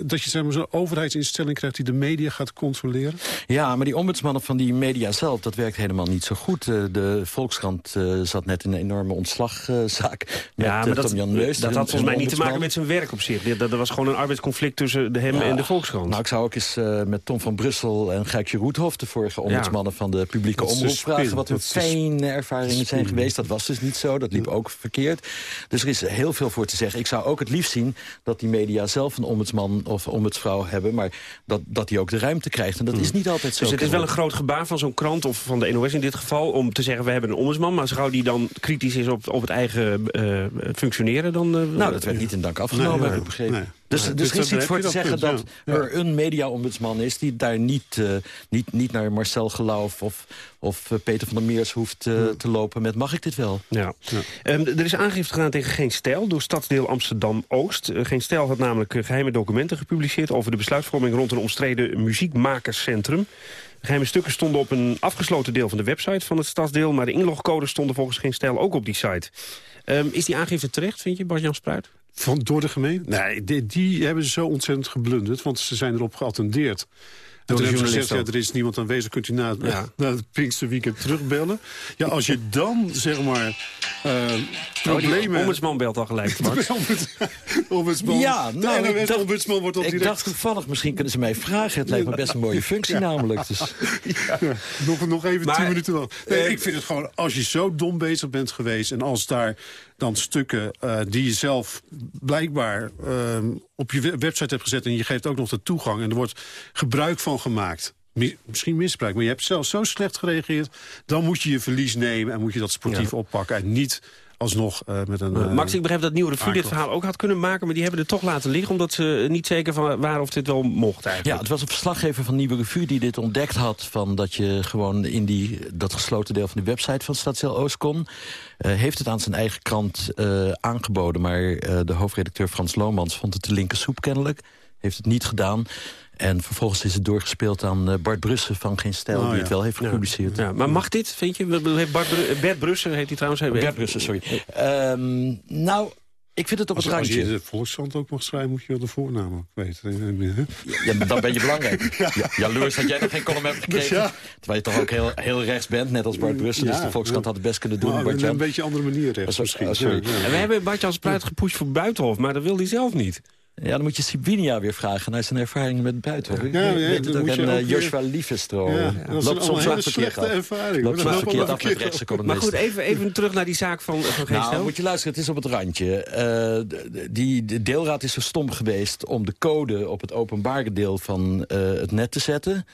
dat je zeg maar, zo'n overheidsinstelling krijgt die de media gaat controleren? Ja, maar die ombudsmannen van die media zelf, dat werkt helemaal niet zo goed. Eh, de Volkskrant eh, zat net in een enorme ontslagzaak met Ja, maar dat, Tom-Jan Leus. dat had volgens mij niet te maken met zijn werk op zich. Dat, dat was gewoon een arbeidsconflict tussen de hem Ja. en de Volkskrant. Nou, ik zou ook eens eh, met Tom van Brussel en Gijkje Roethoff... de vorige ombudsmannen van de publieke omroep vragen... wat hun fijne ervaringen zijn geweest. Dat was dus niet zo, dat liep ook verkeerd. Dus er is heel veel voor te zeggen. Ik zou ook het liefst zien dat die media zelf een ombudsman of ombudsvrouw hebben... maar dat, dat die ook de ruimte krijgt. En dat is niet altijd zo. Dus het is wel een groot gebaar van zo'n krant, of van de NOS in dit geval... om te zeggen, we hebben een ombudsman. Maar als die dan kritisch is op, op het eigen eh, functioneren... dan... eh, Nou, dat werd niet in dank afgenomen, Nee, heb ik begrepen. nee. Dus, dus dus er is iets voor te zeggen dat ja. Er een media-ombudsman is... die daar niet, eh, niet, niet naar Marcel Geloof of, of eh, Peter van der Meers hoeft eh, te lopen met... mag ik dit wel? Ja. Ehm, er is aangifte gedaan tegen Geen Stijl door stadsdeel Amsterdam-Oost. Geen Stijl had namelijk eh, geheime documenten gepubliceerd... over de besluitvorming rond een omstreden muziekmakerscentrum. De geheime stukken stonden op een afgesloten deel van de website van het stadsdeel... maar de inlogcodes stonden volgens Geen Stijl ook op die site. Ehm, is die aangifte terecht, vind je, Bart-Jan Spruit? Van, door de gemeente? Nee, die, die hebben ze zo ontzettend geblunderd, want ze zijn erop geattendeerd. En toen de hebben ze gezegd, journalist ja, er is niemand aanwezig, kunt u na, Ja. na het Pinksterweekend terugbellen. Ja, als je dan, zeg maar, eh Oh, problemen... ombudsman belt al gelijk, Max. De ombudsman, Ja, de nou, ik dacht- NOS-ombudsman wordt al Ik direct... dacht toevallig, misschien kunnen ze mij vragen. Het lijkt me best een mooie functie namelijk. Dus. Ja, nog, nog even Maar, tien minuten wel. Nee, eh, ik vind het gewoon, als je zo dom bezig bent geweest... en als daar dan stukken eh, die je zelf blijkbaar eh, op je we- website hebt gezet... en je geeft ook nog de toegang en er wordt gebruik van gemaakt... Mi- Misschien misbruik, maar je hebt zelf zo slecht gereageerd... dan moet je je verlies nemen en moet je dat sportief Ja. oppakken... en niet alsnog eh, met een... Uh, eh, Max, ik begrijp dat Nieuwe Revue dit verhaal ook had kunnen maken... maar die hebben het toch laten liggen... omdat ze niet zeker van waren of dit wel mocht Ja, eigenlijk. het was een verslaggever van Nieuwe Revue die dit ontdekt had... van dat je gewoon in die, dat gesloten deel van de website van Stadshel Oost kon. Eh, heeft het aan zijn eigen krant eh, aangeboden... maar eh, de hoofdredacteur Frans Lomans vond het de linker soep kennelijk. Heeft het niet gedaan. En vervolgens is het doorgespeeld aan eh, Bart Brussen van Geen Stijl... Oh, die ja. het wel heeft gepubliceerd. Ja, maar mag dit, vind je? Bart Bert Brussen heet hij trouwens. Bert Brussen, sorry. Ehm, nou, ik vind het op Als, het als je randje. de Volkskrant ook mag schrijven, moet je wel de voornaam ook weten. hè? Ja, maar dan ben je belangrijk. Ja. Jaloers dat jij nog geen column hebt gekregen. Ja. Terwijl je toch ook heel, heel rechts bent, net als Bart Brussen. dus de Volkskrant had het best kunnen doen. Nou, Bart een beetje andere manier rechts Oh, misschien. oh, sorry. Ja, ja. En we hebben Bart-Jan Spruit gepusht voor Buitenhof... maar dat wil hij zelf niet. Ja, dan moet je Sibinia weer vragen naar zijn ervaringen met buiten. Ja, ja, weet het dan ook. En ook eh, weer- Joshua Liefestro Ja, eh, dat is loopt een soms wat verkeerd slechte af. ervaring. Loopt Dat soms loopt verkeerd wel af met rechtse. Maar goed, even, even terug naar die zaak van, van Geen Nou, moet je luisteren, het is op het randje. Eh, die, de deelraad is zo stom geweest om de code op het openbare deel van eh, het net te zetten.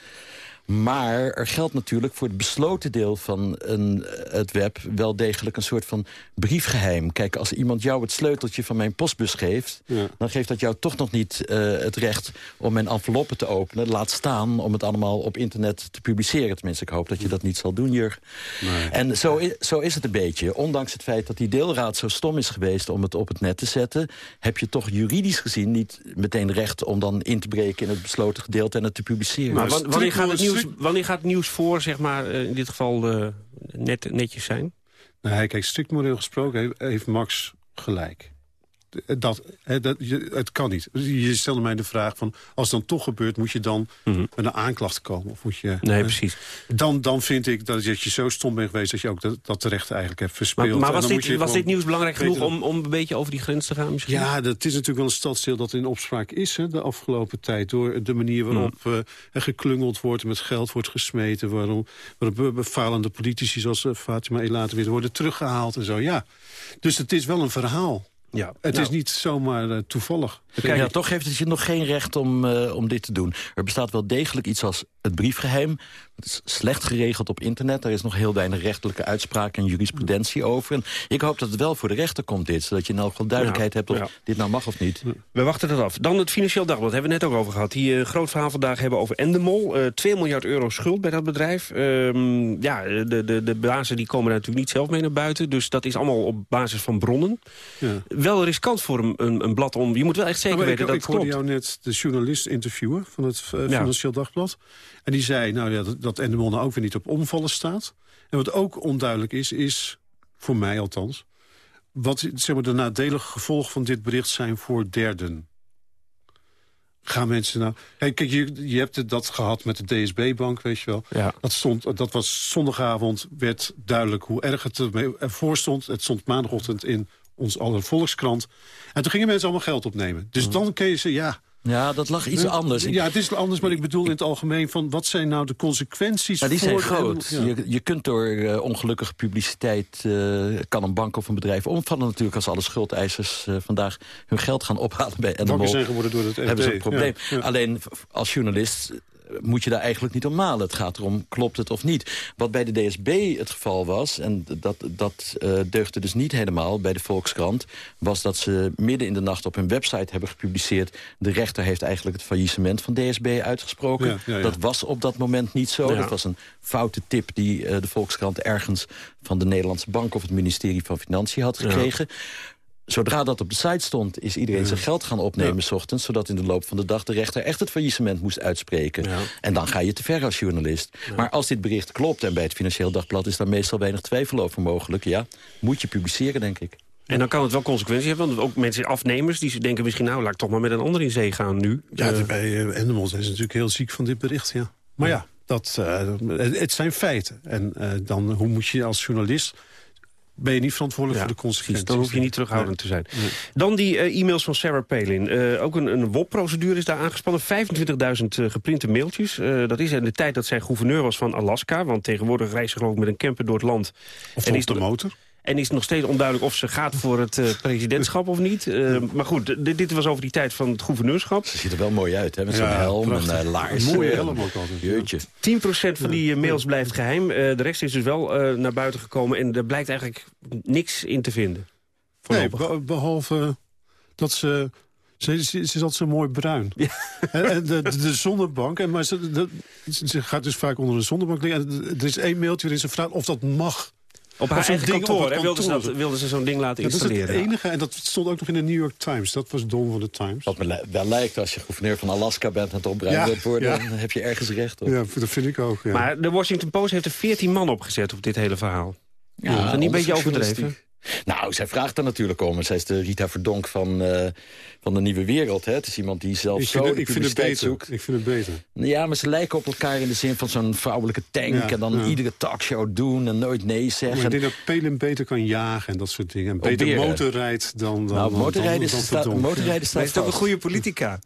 Maar er geldt natuurlijk voor het besloten deel van een, het web... wel degelijk een soort van briefgeheim. Kijk, als iemand jou het sleuteltje van mijn postbus geeft... dan geeft dat jou toch nog niet uh, het recht om mijn enveloppen te openen. Laat staan om het allemaal op internet te publiceren. Tenminste, ik hoop dat je dat niet zal doen, Jurg. Nee. En zo is, zo is het een beetje. Ondanks het feit dat die deelraad zo stom is geweest om het op het net te zetten... heb je toch juridisch gezien niet meteen recht om dan in te breken... in het besloten gedeelte en het te publiceren. Maar wanneer gaat het nieuws, wanneer gaat het nieuws voor, zeg maar, eh, in dit geval uh, net, netjes zijn? Nee, kijk, strikt moreel gesproken heeft Max gelijk dat, dat, je, het kan niet. Je stelde mij de vraag van, als het dan toch gebeurt... moet je dan mhm. met een aanklacht komen? Of moet je, nee, precies. Dan, dan vind ik dat, je zo stom bent geweest... dat je ook dat, dat terecht eigenlijk hebt verspeeld. Maar, maar was, dit, was dit nieuws belangrijk genoeg om, om een beetje over die grens te gaan misschien? Ja, dat is natuurlijk wel een stadsdeel dat in opspraak is hè, de afgelopen tijd. Door de manier waarop mm. uh, er geklungeld wordt, met geld wordt gesmeten... waarom, waarop befalende politici zoals uh, Fatima Elater weer worden teruggehaald en zo. Ja, dus het is wel een verhaal. Ja, het is nou. niet zomaar uh, toevallig. Kijk, ja, toch heeft het je nog geen recht om, uh, om dit te doen. Er bestaat wel degelijk iets als het briefgeheim. Het is slecht geregeld op internet. Daar is nog heel weinig rechtelijke uitspraak en jurisprudentie over. En ik hoop dat het wel voor de rechter komt dit. Zodat je in elk geval duidelijkheid hebt of dit nou mag of niet. We wachten het af. Dan het Financieel Dagblad, hebben we net ook over gehad. Die uh, groot verhaal vandaag hebben over Endemol. Uh, 2 miljard euro schuld bij dat bedrijf. Uh, ja, de, de, de bazen die komen daar natuurlijk niet zelf mee naar buiten. Dus dat is allemaal op basis van bronnen. Ja. Wel riskant voor een, een, een, blad om... Je moet wel echt zeker weten ik, dat ik het klopt. Ik hoorde jou net de journalist interviewen van het uh, Financieel Dagblad. En die zei nou, ja, dat, dat Endemol ook weer niet op omvallen staat. En wat ook onduidelijk is, is, voor mij althans... wat zeg maar, de nadelige gevolgen van dit bericht zijn voor derden. Gaan mensen nou... kijk, je, je hebt het, dat gehad met de DSB-bank, weet je wel. Ja. Dat, stond, dat was zondagavond, werd duidelijk hoe erg het ervoor stond. Het stond maandagochtend in ons aller Volkskrant. En toen gingen mensen allemaal geld opnemen. Dus mm. dan kun je ze, ja... Ja, dat lag iets anders. Ja, het is anders, maar ik bedoel in het algemeen... van wat zijn nou de consequenties ja, die zijn groot. Je, je kunt door uh, ongelukkige publiciteit... Uh, kan een bank of een bedrijf omvallen natuurlijk... als alle schuldeisers uh, vandaag hun geld gaan ophalen bij NMO. Banken zijn geworden door het Hebben ze een probleem. Alleen als journalist moet je daar eigenlijk niet om malen. Het gaat erom, klopt het of niet. Wat bij de DSB het geval was, en dat, dat uh, deugde dus niet helemaal bij de Volkskrant... was dat ze midden in de nacht op hun website hebben gepubliceerd... de rechter heeft eigenlijk het faillissement van DSB uitgesproken. Dat was op dat moment niet zo. Dat was een foute tip die uh, de Volkskrant ergens... van de Nederlandse Bank of het ministerie van Financiën had gekregen zodra dat op de site stond, is iedereen zijn geld gaan opnemen... s ochtends, zodat in de loop van de dag de rechter echt het faillissement moest uitspreken. En dan ga je te ver als journalist. Maar als dit bericht klopt, en bij het Financieel Dagblad... is daar meestal weinig twijfel over mogelijk, ja, moet je publiceren, denk ik. En dan kan het wel consequenties hebben, want ook mensen, afnemers... die denken misschien, nou, laat ik toch maar met een ander in zee gaan nu. Ja, uh, bij uh, Endemol zijn ze natuurlijk heel ziek van dit bericht, ja. Maar ja, dat, uh, het zijn feiten. En dan, hoe moet je als journalist ben je niet verantwoordelijk voor de consequenties. Dan hoef je niet terughoudend te zijn. Dan die uh, e-mails van Sarah Palin. Uh, ook een, een WOP-procedure is daar aangespannen. 25.000 uh, geprinte mailtjes. dat is in de tijd dat zij gouverneur was van Alaska. Want tegenwoordig reist ze geloof ik met een camper door het land. Of en is de motor? En is het nog steeds onduidelijk of ze gaat voor het uh, presidentschap of niet. Uh, maar goed, dit was over die tijd van het gouverneurschap. Ze ziet er wel mooi uit, hè? Met zo'n helm en uh, laars. Een mooie helm ook altijd. Jeutje. 10% van die mails blijft geheim. de rest is dus wel naar buiten gekomen. En er blijkt eigenlijk niks in te vinden. Nee, behalve dat ze... Ze, ze, is altijd zo mooi bruin. Ja. En de, de, de, zonnebank, en maar ze, de, ze gaat dus vaak onder de zonnebank liggen. Er is één mailtje waarin ze vraagt of dat mag. Op haar eigen ding, kantoor, kantoor. Wilden, ze wilden ze zo'n ding laten installeren. dat is het enige, en dat stond ook nog in de New York Times. Dat was dom van de Times. Wat me wel lijkt, als je gouverneur van Alaska bent... en het opbruinen ja, wilt worden, dan heb je ergens recht op. Ja, dat vind ik ook, ja. Maar de Washington Post heeft er 14 man opgezet op dit hele verhaal. Ja, ja dat is niet een beetje overdreven? Nou, zij vraagt er natuurlijk om. Zij is de Rita Verdonk van, uh, van de Nieuwe Wereld. Hè. Het is iemand die zelf ik zo het, de ik vind het beter. zoekt. Ik vind het beter. Ja, maar ze lijken op elkaar in de zin van zo'n vrouwelijke tank... en dan iedere talkshow doen en nooit nee zeggen. Maar ik denk dat Pelin beter kan jagen en dat soort dingen. En beter motorrijdt dan, dan, nou, motorrijden, dan, dan, dan staat toch een goede politica?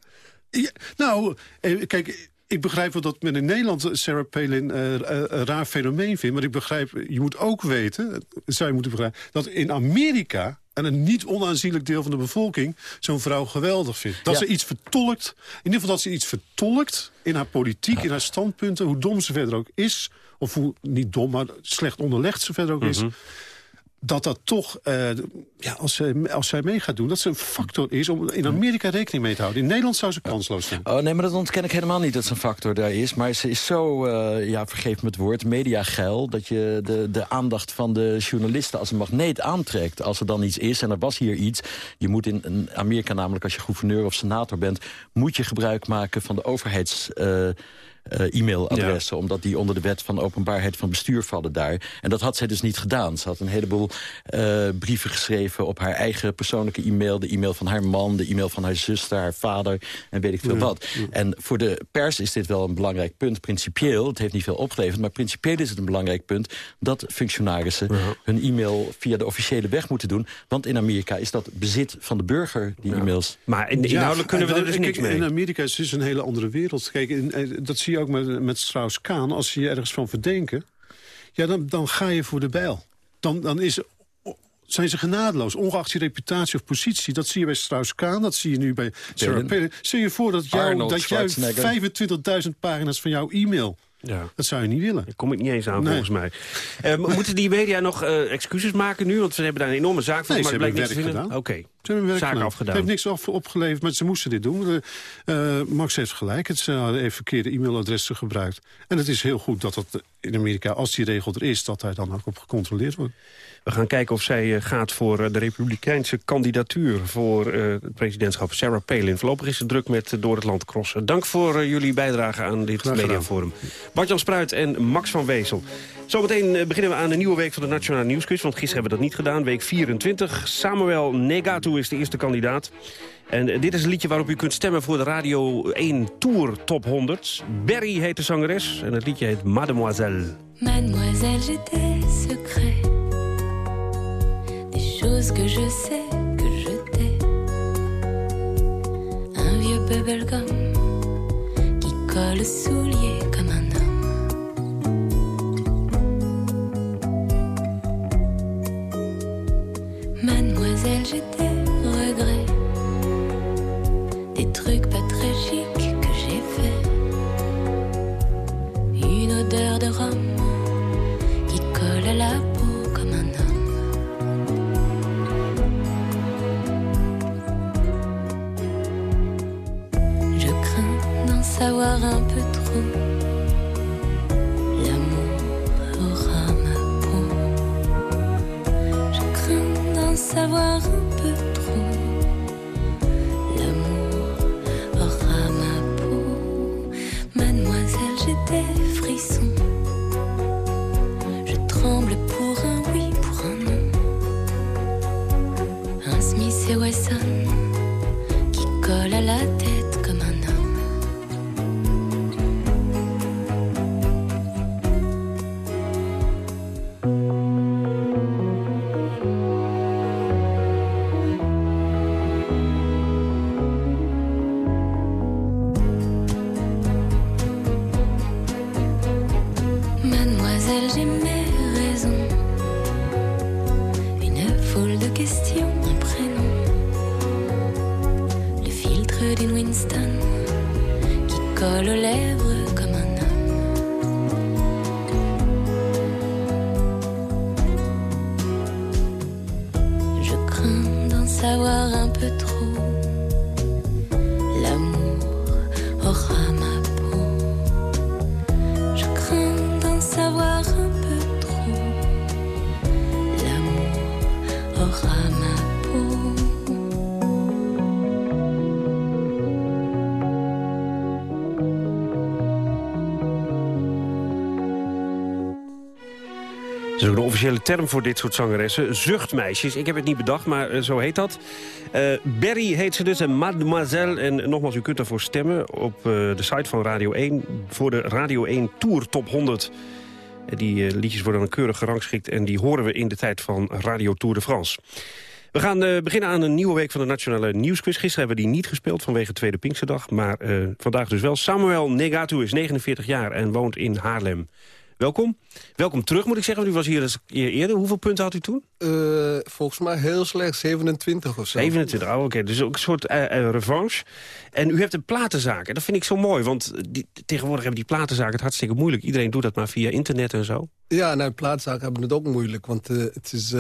Ja, nou, eh, kijk, ik begrijp wel dat men in Nederland Sarah Palin uh, een raar fenomeen vindt. Maar ik begrijp, je moet ook weten, zou je moeten begrijpen... dat in Amerika en een niet onaanzienlijk deel van de bevolking zo'n vrouw geweldig vindt. Dat Ja. ze iets vertolkt, in ieder geval dat ze iets vertolkt in haar politiek, in haar standpunten, hoe dom ze verder ook is, of hoe, niet dom, maar slecht onderlegd ze verder ook is, dat dat toch, eh, ja, als, als zij mee gaat doen, dat ze een factor is om in Amerika rekening mee te houden. In Nederland zou ze kansloos zijn. Oh nee, maar dat ontken ik helemaal niet dat ze een factor daar is. Maar ze is zo, eh, ja, vergeef me het woord, mediageil... dat je de, de aandacht van de journalisten als een magneet aantrekt. Als er dan iets is, en er was hier iets... je moet in, in Amerika namelijk, als je gouverneur of senator bent... moet je gebruik maken van de overheids... eh, eh, e-mailadressen, omdat die onder de wet van openbaarheid van bestuur vallen daar. En dat had zij dus niet gedaan. Ze had een heleboel eh, brieven geschreven op haar eigen persoonlijke e-mail, de e-mail van haar man, de e-mail van haar zuster, haar vader en weet ik veel Ja, wat. ja. En voor de pers is dit wel een belangrijk punt, principieel. Het heeft niet veel opgeleverd, maar principieel is het een belangrijk punt... dat functionarissen hun e-mail via de officiële weg moeten doen. Want in Amerika is dat bezit van de burger, die e-mails. Maar Ja, en dan- kijk, In Amerika is het dus een hele andere wereld. Kijk, in, eh, dat zie je ook met, met Strauss-Kaan. Als ze je ergens van verdenken, ja, dan, dan ga je voor de bijl. Dan, dan is, zijn ze genadeloos, ongeacht je reputatie of positie. Dat zie je bij Strauss-Kaan, dat zie je nu bij Sarah Palin. Stel je voor dat, jou, dat jij Schwarzenegger. 25.000 pagina's van jouw e-mail... Ja. Dat zou je niet willen. Daar kom ik niet eens aan, Nee. volgens mij. Eh, moeten die media nog eh, excuses maken nu? Want ze hebben daar een enorme zaak van Nee, ze maar hebben het blijkt werk gedaan. Oké, Ze hebben werk gedaan. afgedaan. Het heeft niks op, opgeleverd, maar ze moesten dit doen. Eh, eh, Max heeft gelijk, het, ze hadden even verkeerde e-mailadressen gebruikt. En het is heel goed dat dat in Amerika, als die regel er is... dat daar dan ook op gecontroleerd wordt. We gaan kijken of zij eh, gaat voor de republikeinse kandidatuur... voor het presidentschap Sarah Palin. Voorlopig is het druk met door het land crossen. Dank voor jullie bijdrage aan dit mediaforum. Bart-Jan Spruit en Max van Wezel. Zometeen eh, beginnen we aan de nieuwe week van de Nationale Nieuwsquiz... want gisteren hebben we dat niet gedaan, week 24. Samuel Negatu is de eerste kandidaat. En eh, dit is een liedje waarop u kunt stemmen voor de Radio 1 Tour Top 100. Berry heet de zangeres en het liedje heet Mademoiselle. Mademoiselle, j'ai des secrets, des choses que je sais que je. Un vieux bubblegum qui colle soulier Mademoiselle, j'ai des regrets, des trucs pas chics que j'ai fait. Une odeur de rhum qui colle à la peau comme un homme. Je crains d'en savoir un peu trop. Officiële term voor dit soort zangeressen. Zuchtmeisjes. Ik heb het niet bedacht, maar eh, zo heet dat. Eh Berry heet ze dus en Mademoiselle. En nogmaals, u kunt daarvoor stemmen op eh, de site van Radio 1... voor de Radio 1 Tour Top 100. En die liedjes worden dan keurig gerangschikt... en die horen we in de tijd van Radio Tour de France. We gaan beginnen aan een nieuwe week van de Nationale Nieuwsquiz. Gisteren hebben we die niet gespeeld vanwege Tweede Pinksterdag. Maar vandaag dus wel. Samuel Negatu is 49 jaar en woont in Haarlem. Welkom. Welkom terug, moet ik zeggen. U was hier eens eerder. Hoeveel punten had u toen? Uh, volgens mij heel slecht, 27 of zo. 27, oh, oké. Dus ook een soort uh, uh, revanche. En u hebt een platenzaak. En dat vind ik zo mooi, want die, tegenwoordig hebben die platenzaken het hartstikke moeilijk. Iedereen doet dat maar via internet en zo. Ja, nou, platenzaken hebben het ook moeilijk. Want het is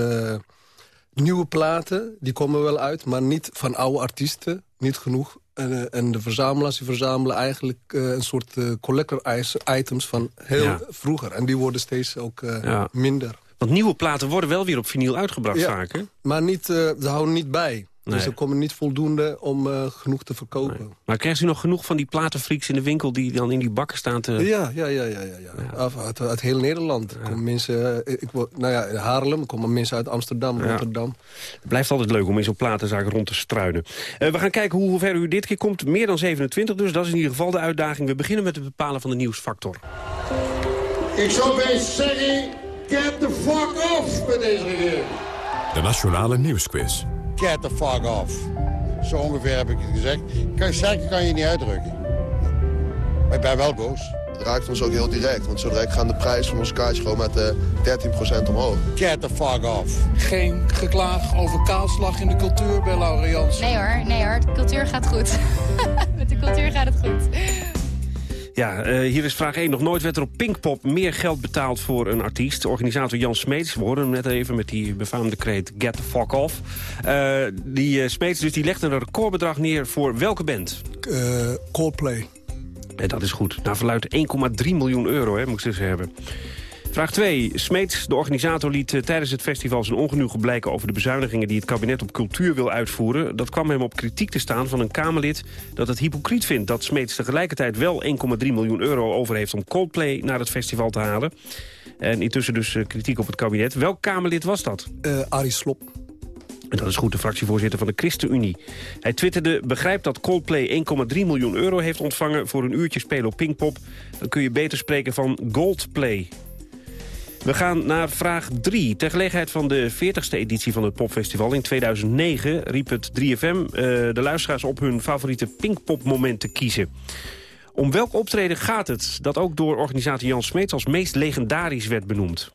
nieuwe platen, die komen wel uit, maar niet van oude artiesten. Niet genoeg. En, uh, en de verzamelaars die verzamelen eigenlijk uh, een soort uh, collector items van heel ja. vroeger. En die worden steeds ook ja. minder. Want nieuwe platen worden wel weer op vinyl uitgebracht ja, vaak, hè? Maar niet, ze houden niet bij. Nee. Dus er komen niet voldoende om uh, genoeg te verkopen. Nee. Maar krijgt u nog genoeg van die platenfreaks in de winkel... die dan in die bakken staan te... Ja, ja, ja. ja, ja, ja. Af, uit, uit, heel Nederland. Ja. Komen mensen, ik, nou ja, in Haarlem komen mensen uit Amsterdam, Rotterdam. Het blijft altijd leuk om in zo'n platenzaak rond te struinen. Uh, we gaan kijken hoe ver u dit keer komt. Meer dan 27 dus, dat is in ieder geval de uitdaging. We beginnen met het bepalen van de nieuwsfactor. Ik zou bij zeggen, get the fuck off met deze regering. De Nationale Nieuwsquiz. Get the fuck off. Zo ongeveer heb ik het gezegd. Kan, sterker kan je niet uitdrukken. Maar ik ben wel boos. Het raakt ons ook heel direct, want zo direct gaan de prijs van ons kaartje gewoon met uh, 13% omhoog. Get the fuck off. Geen geklaag over kaalslag in de cultuur bij Laura Jansen. Nee hoor, nee hoor, de cultuur gaat goed. met de cultuur gaat het goed. Ja, uh, hier is vraag 1. Nog nooit werd er op Pinkpop meer geld betaald voor een artiest. Organisator Jan Smeets, we hoorden hem net even met die befaamde kreet Get the fuck off. Uh, die uh, Smeets dus die legde een recordbedrag neer voor welke band? Coldplay. En dat is goed. Naar verluidt 1,3 miljoen euro, hè, moet ik ze hebben. Vraag 2. Smeets, de organisator, liet uh, tijdens het festival zijn ongenoegen blijken over de bezuinigingen die het kabinet op cultuur wil uitvoeren. Dat kwam hem op kritiek te staan van een Kamerlid dat het hypocriet vindt dat Smeets tegelijkertijd wel 1,3 miljoen euro over heeft om Coldplay naar het festival te halen. En intussen dus uh, kritiek op het kabinet. Welk Kamerlid was dat? Uh, Arie Slop. En dat is goed, de fractievoorzitter van de ChristenUnie. Hij twitterde, begrijpt dat Coldplay 1,3 miljoen euro heeft ontvangen... voor een uurtje spelen op Pinkpop. Dan kun je beter spreken van Goldplay. We gaan naar vraag 3. Ter gelegenheid van de 40ste editie van het Popfestival in 2009... riep het 3FM uh, de luisteraars op hun favoriete Pinkpop-moment te kiezen. Om welk optreden gaat het dat ook door organisator Jan Smeets... als meest legendarisch werd benoemd?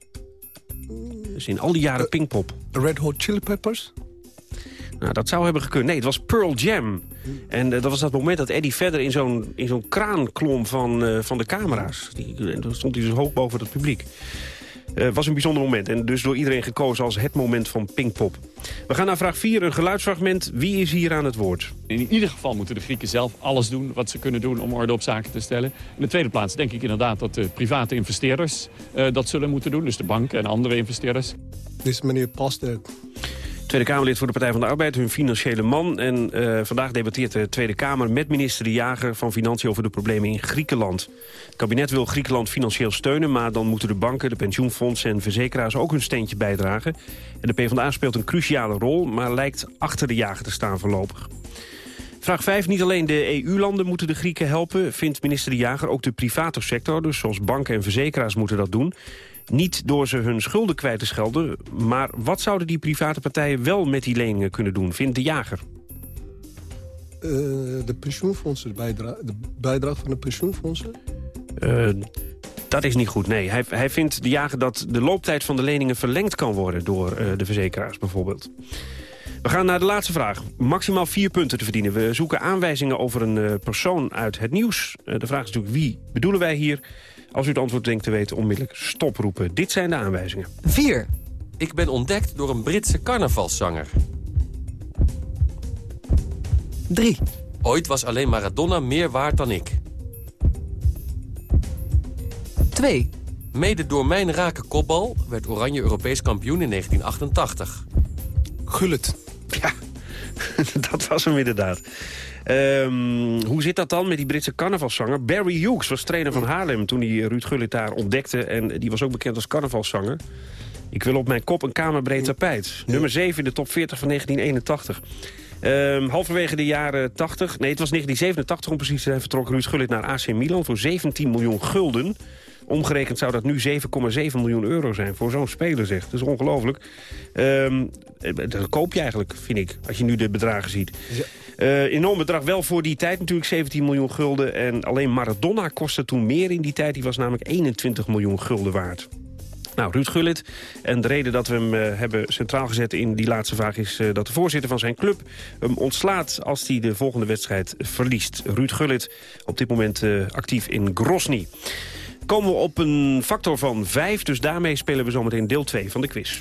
Dus in al die jaren uh, Pinkpop. Red Hot Chili Peppers? Nou, dat zou hebben gekund. Nee, het was Pearl Jam. En uh, dat was dat moment dat Eddie verder in zo'n zo'n kraan klom van, uh, van de camera's. Die, dan stond hij dus hoog boven het publiek. Het uh, was een bijzonder moment en dus door iedereen gekozen als het moment van Pinkpop. We gaan naar vraag 4, een geluidsfragment. Wie is hier aan het woord? In ieder geval moeten de Grieken zelf alles doen wat ze kunnen doen om orde op zaken te stellen. In de tweede plaats denk ik inderdaad dat de private investeerders uh, dat zullen moeten doen. Dus de banken en andere investeerders. Dit is meneer Paster. Tweede Kamerlid voor de Partij van de Arbeid, hun financiële man. En uh, vandaag debatteert de Tweede Kamer met minister De Jager van Financiën over de problemen in Griekenland. Het kabinet wil Griekenland financieel steunen, maar dan moeten de banken, de pensioenfondsen en verzekeraars ook hun steentje bijdragen. En de PvdA speelt een cruciale rol, maar lijkt achter de jager te staan voorlopig. Vraag 5. Niet alleen de EU-landen moeten de Grieken helpen, vindt minister De Jager. Ook de private sector, dus zoals banken en verzekeraars, moeten dat doen. Niet door ze hun schulden kwijt te schelden, maar wat zouden die private partijen wel met die leningen kunnen doen, vindt de jager? Uh, de pensioenfondsen, de, bijdra de bijdrage van de pensioenfondsen? Uh, dat is niet goed, nee. Hij, hij vindt de jager dat de looptijd van de leningen verlengd kan worden door uh, de verzekeraars bijvoorbeeld. We gaan naar de laatste vraag. Maximaal vier punten te verdienen. We zoeken aanwijzingen over een persoon uit het nieuws. de vraag is natuurlijk wie bedoelen wij hier... Als u het antwoord denkt te weten, onmiddellijk stoproepen. Dit zijn de aanwijzingen. 4. Ik ben ontdekt door een Britse carnavalszanger. 3. Ooit was alleen Maradona meer waard dan ik. 2. Mede door mijn rake kopbal werd Oranje Europees kampioen in 1988. Gullit. Ja, dat was hem inderdaad. Um, hoe zit dat dan met die Britse carnavalszanger? Barry Hughes was trainer van Haarlem toen hij Ruud Gullit daar ontdekte. En die was ook bekend als carnavalszanger. Ik wil op mijn kop een kamerbreed tapijt. Nummer 7 in de top 40 van 1981. Um, halverwege de jaren 80, nee het was 1987 om precies te zijn... vertrok Ruud Gullit naar AC Milan voor 17 miljoen gulden. Omgerekend zou dat nu 7,7 miljoen euro zijn voor zo'n speler, zegt. Dat is ongelooflijk. Ehm, eh, dat koop je eigenlijk, vind ik, als je nu de bedragen ziet. Eh, enorm bedrag wel voor die tijd natuurlijk, 17 miljoen gulden. En alleen Maradona kostte toen meer in die tijd. Die was namelijk 21 miljoen gulden waard. Nou, Ruud Gullit. En de reden dat we hem eh, hebben centraal gezet in die laatste vraag... is eh, dat de voorzitter van zijn club hem ontslaat als hij de volgende wedstrijd verliest. Ruud Gullit op dit moment actief in Grosny. Komen we op een factor van 5, dus daarmee spelen we zometeen deel 2 van de quiz.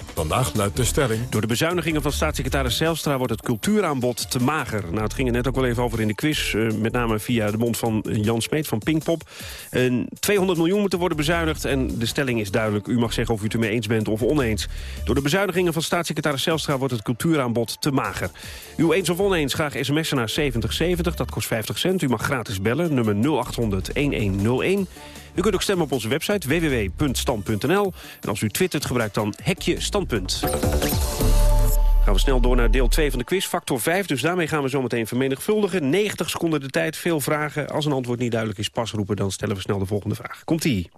Vandaag luidt de stelling... Door de bezuinigingen van staatssecretaris Zijlstra wordt het cultuuraanbod te mager. Nou, het ging er net ook wel even over in de quiz. eh, met name via de mond van Jan Smeet van Pinkpop. En 200 miljoen moeten worden bezuinigd. En de stelling is duidelijk. U mag zeggen of u het ermee eens bent of oneens. Door de bezuinigingen van staatssecretaris Zijlstra wordt het cultuuraanbod te mager. U eens of oneens, graag sms'en naar 7070. Dat kost 50 cent. U mag gratis bellen. Nummer 0800-1101. U kunt ook stemmen op onze website www.stand.nl. En als u twittert, gebruik dan hekje standpunt. Gaan we snel door naar deel 2 van de quiz, factor 5. Dus daarmee gaan we zometeen vermenigvuldigen. 90 seconden de tijd, veel vragen. Als een antwoord niet duidelijk is, pas roepen. Dan stellen we snel de volgende vraag. Komt-ie.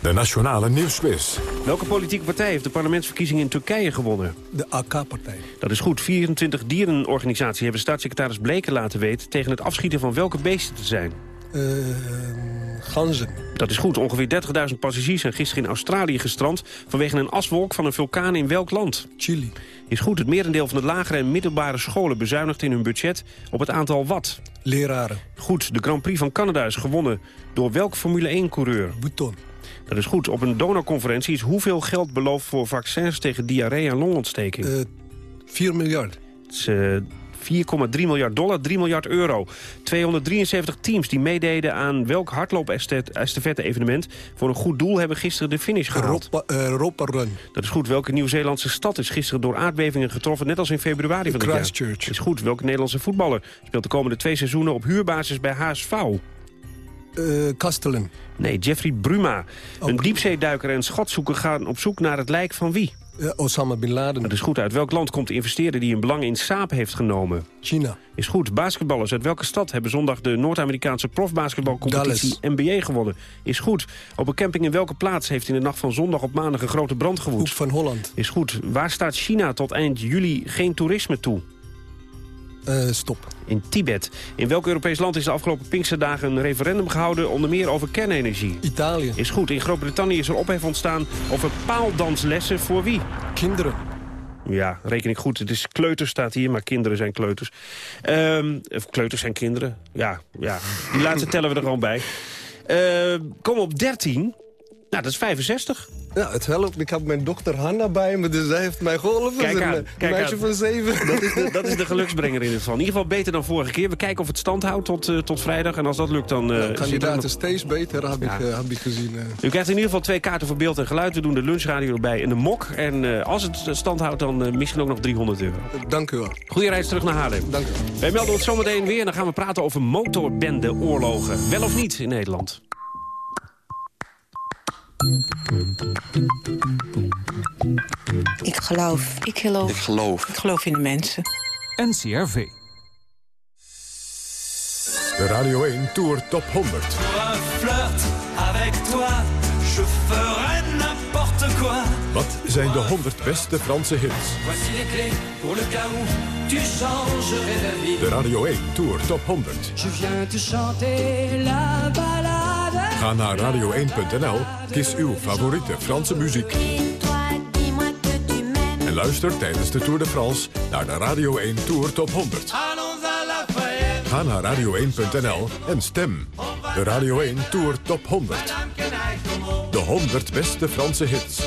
De Nationale Nieuwsquiz. Welke politieke partij heeft de parlementsverkiezingen in Turkije gewonnen? De AK-partij. Dat is goed. 24 dierenorganisaties hebben staatssecretaris Bleken laten weten... tegen het afschieten van welke beesten te zijn. Uh, ganzen. Dat is goed. Ongeveer 30.000 passagiers zijn gisteren in Australië gestrand... vanwege een aswolk van een vulkaan in welk land? Chili. Is goed. Het merendeel van de lagere en middelbare scholen bezuinigt in hun budget op het aantal wat? Leraren. Goed. De Grand Prix van Canada is gewonnen door welk Formule 1-coureur? Bouton. Dat is goed. Op een donorconferentie is hoeveel geld beloofd voor vaccins tegen diarree en longontsteking? Uh, 4 miljard. Het is, uh, 4,3 miljard dollar, 3 miljard euro. 273 teams die meededen aan welk hardloop-estafette-evenement... voor een goed doel hebben gisteren de finish gehaald. Europa, uh, Europa Run. Dat is goed. Welke Nieuw-Zeelandse stad is gisteren door aardbevingen getroffen... net als in februari van dit jaar? Christchurch. Dat is goed. Welke Nederlandse voetballer speelt de komende twee seizoenen... op huurbasis bij HSV? Uh, Kastelen. Nee, Jeffrey Bruma. Oh, een diepzeeduiker en schatzoeker gaan op zoek naar het lijk van wie? Osama Bin Laden. Dat is goed. Uit welk land komt de investeerder die een belang in Saab heeft genomen? China. Is goed. Basketballers uit welke stad hebben zondag de Noord-Amerikaanse profbasketbalcompetitie NBA gewonnen? Is goed. Op een camping in welke plaats heeft in de nacht van zondag op maandag een grote brand gewoed? Hoek van Holland. Is goed. Waar staat China tot eind juli geen toerisme toe? Uh, stop. In Tibet. In welk Europees land is de afgelopen Pinksterdagen een referendum gehouden... onder meer over kernenergie? Italië. Is goed. In Groot-Brittannië is er ophef ontstaan over paaldanslessen voor wie? Kinderen. Ja, reken ik goed. Het is kleuters staat hier, maar kinderen zijn kleuters. Um, of kleuters zijn kinderen. Ja, ja. Die laatste tellen we er gewoon bij. Uh, kom op 13. Nou, dat is 65. Ja, het helpt. Ik heb mijn dochter Hanna bij me, dus zij heeft mij geholpen. Kijk aan, een kijk meisje aan. van zeven. Dat is, de, dat is de geluksbrenger in dit geval. In ieder geval beter dan vorige keer. We kijken of het stand houdt tot, uh, tot vrijdag. En als dat lukt, dan... Uh, ja, kandidaat is steeds beter, heb, ja. ik, uh, heb ik gezien. U krijgt in ieder geval twee kaarten voor beeld en geluid. We doen de lunchradio erbij en de mok. En als het stand houdt, dan misschien ook nog 300 euro. Dank u wel. Goeie reis terug naar Haarlem. Dank u. Wij melden ons zometeen weer. En dan gaan we praten over motorbende-oorlogen. Wel of niet in Nederland. Ik geloof. Ik geloof. Ik geloof. Ik geloof in de mensen. NCRV. De Radio 1 Tour Top 100. Wat zijn de 100 beste Franse hits? De Radio 1 Tour Top 100. Ga naar radio1.nl, kies uw favoriete Franse muziek. En luister tijdens de Tour de France naar de Radio 1 Tour Top 100. Ga naar radio1.nl en stem. De Radio 1 Tour Top 100. De 100 beste Franse hits.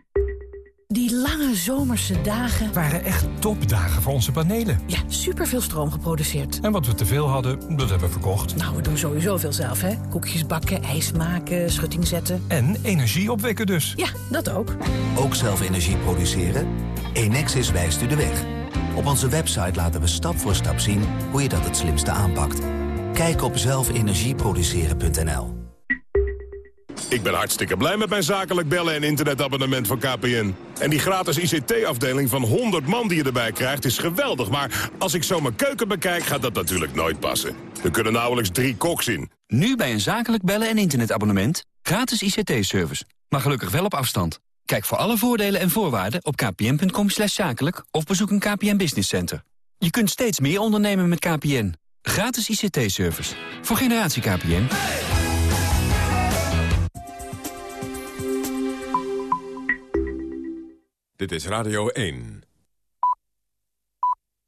Die lange zomerse dagen waren echt topdagen voor onze panelen. Ja, superveel stroom geproduceerd. En wat we teveel hadden, dat hebben we verkocht. Nou, we doen sowieso veel zelf, hè. Koekjes bakken, ijs maken, schutting zetten. En energie opwekken dus. Ja, dat ook. Ook zelf energie produceren? Enexis wijst u de weg. Op onze website laten we stap voor stap zien hoe je dat het slimste aanpakt. Kijk op zelfenergieproduceren.nl Ik ben hartstikke blij met mijn zakelijk bellen en internetabonnement van KPN. En die gratis ICT-afdeling van 100 man die je erbij krijgt is geweldig. Maar als ik zo mijn keuken bekijk, gaat dat natuurlijk nooit passen. Er kunnen nauwelijks drie koks in. Nu bij een zakelijk bellen en internetabonnement. Gratis ICT-service. Maar gelukkig wel op afstand. Kijk voor alle voordelen en voorwaarden op kpn.com zakelijk... of bezoek een KPN Business Center. Je kunt steeds meer ondernemen met KPN. Gratis ICT-service. Voor generatie KPN. Dit is Radio 1.